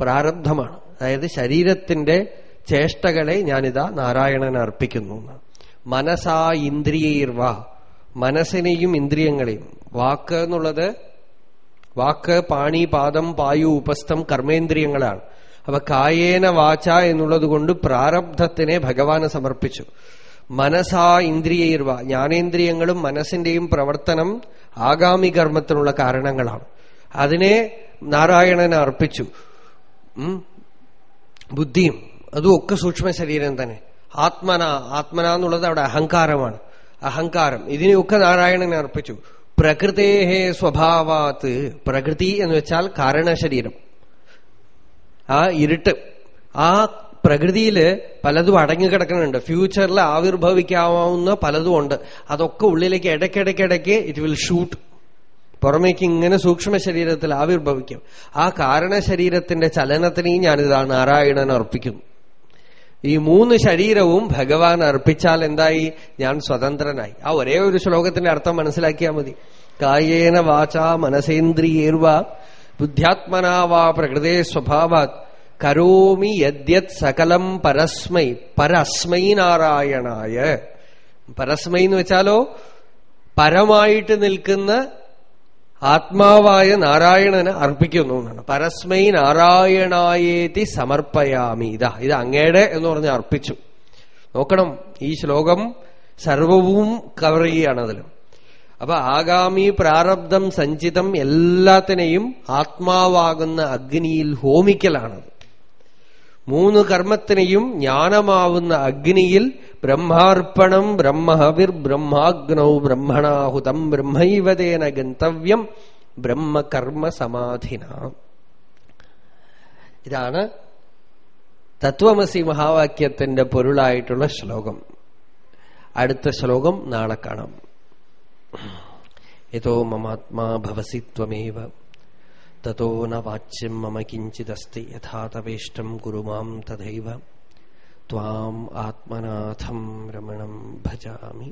Speaker 1: പ്രാരബ്ധമാണ്. അതായത് ശരീരത്തിന്റെ ചേഷ്ടകളെ ഞാനിതാ നാരായണന് അർപ്പിക്കുന്നു മനസാ ഇന്ദ്രിയർവ മനസ്സിനെയും ഇന്ദ്രിയങ്ങളെയും. വാക്ക് എന്നുള്ളത് വാക്ക് പാണി പാദം പായു ഉപസ്ഥം കർമ്മേന്ദ്രിയങ്ങളാണ്. അപ്പൊ കായേന വാച എന്നുള്ളത് കൊണ്ട് പ്രാരബ്ധത്തിനെ ഭഗവാന് സമർപ്പിച്ചു. മനസാ ഇന്ദ്രിയർവ ജ്ഞാനേന്ദ്രിയങ്ങളും മനസ്സിന്റെയും പ്രവർത്തനം ആഗാമി കർമ്മത്തിനുള്ള കാരണങ്ങളാണ്. അതിനെ നാരായണന് അർപ്പിച്ചു. ബുദ്ധിയും അതും ഒക്കെ സൂക്ഷ്മ ശരീരം തന്നെ. ആത്മന ആത്മന എന്നുള്ളത് അവിടെ അഹങ്കാരമാണ്. അഹങ്കാരം. ഇതിനെയൊക്കെ നാരായണനെ അർപ്പിച്ചു. പ്രകൃതേഹേ സ്വഭാവാത്ത്. പ്രകൃതി എന്ന് വെച്ചാൽ കാരണശരീരം ആ ഇരുട്ട്. ആ പ്രകൃതിയിൽ പലതും അടങ്ങിക്കിടക്കുന്നുണ്ട് ഫ്യൂച്ചറിൽ ആവിർഭവിക്കാവുന്ന പലതും ഉണ്ട്. അതൊക്കെ ഉള്ളിലേക്ക് ഇടയ്ക്കിടയ്ക്കിടയ്ക്ക് ഇറ്റ് വിൽ ഷൂട്ട് പുറമേക്ക് ഇങ്ങനെ സൂക്ഷ്മ ശരീരത്തിൽ ആവിർഭവിക്കും. ആ കാരണ ശരീരത്തിന്റെ ചലനത്തിനെയും ഞാനിതാ നാരായണൻ അർപ്പിക്കുന്നു. ഈ മൂന്ന് ശരീരവും ഭഗവാൻ അർപ്പിച്ചാൽ എന്തായി? ഞാൻ സ്വതന്ത്രനായി. ആ ഒരേ ഒരു ശ്ലോകത്തിന്റെ അർത്ഥം മനസ്സിലാക്കിയാൽ മതി. കായേന വാച മനസേന്ദ്രിയേർവ ബുദ്ധ്യാത്മനാവാ പ്രകൃതേ സ്വഭാവാത് കരോമി യദ്യത് സകലം പരസ്മൈ പരസ്മൈ നാരായണായ. പരസ്മൈ എന്ന് വെച്ചാലോ പരമായിട്ട് നിൽക്കുന്ന ആത്മാവായ നാരായണന് അർപ്പിക്കുന്നു എന്നാണ്. പരസ്മൈ നാരായണായേതി സമർപ്പയാമി. ഇതാ ഇത് അങ്ങയുടെ എന്ന് പറഞ്ഞ് അർപ്പിച്ചു. നോക്കണം ഈ ശ്ലോകം സർവവും കവർ ചെയ്യുകയാണ് അതിൽ അപ്പൊ ആഗാമി പ്രാരബ്ധം സഞ്ചിതം എല്ലാത്തിനെയും ആത്മാവാകുന്ന അഗ്നിയിൽ ഹോമിക്കലാണത് മൂന്ന് കർമ്മത്തിനെയും ജ്ഞാനമാവുന്ന അഗ്നിയിൽ ബ്രഹ്മാർപ്പണം ബ്രഹ്മഹവിർ ബ്രഹ്മാഗ്നൗ ബ്രഹ്മണാഹുതം ബ്രഹ്മൈവതേന ഗന്തവ്യം ബ്രഹ്മകർമ്മ സമാധിന ഇതാണ് തത്വമസി മഹാവാക്യത്തിന്റെ പൊരുളായിട്ടുള്ള ശ്ലോകം. അടുത്ത ശ്ലോകം നാളെ കാണാം. യഥോ മമാത്മാ ഭവസി ത്വമേവ. തോ ന വാച്യം മമ കിഞ്ചിദസ്തി യഥാ തവേഷ്ടം കുരു മാം തഥൈവ. ത്വാം ആത്മനാഥം രമണം ഭജാമി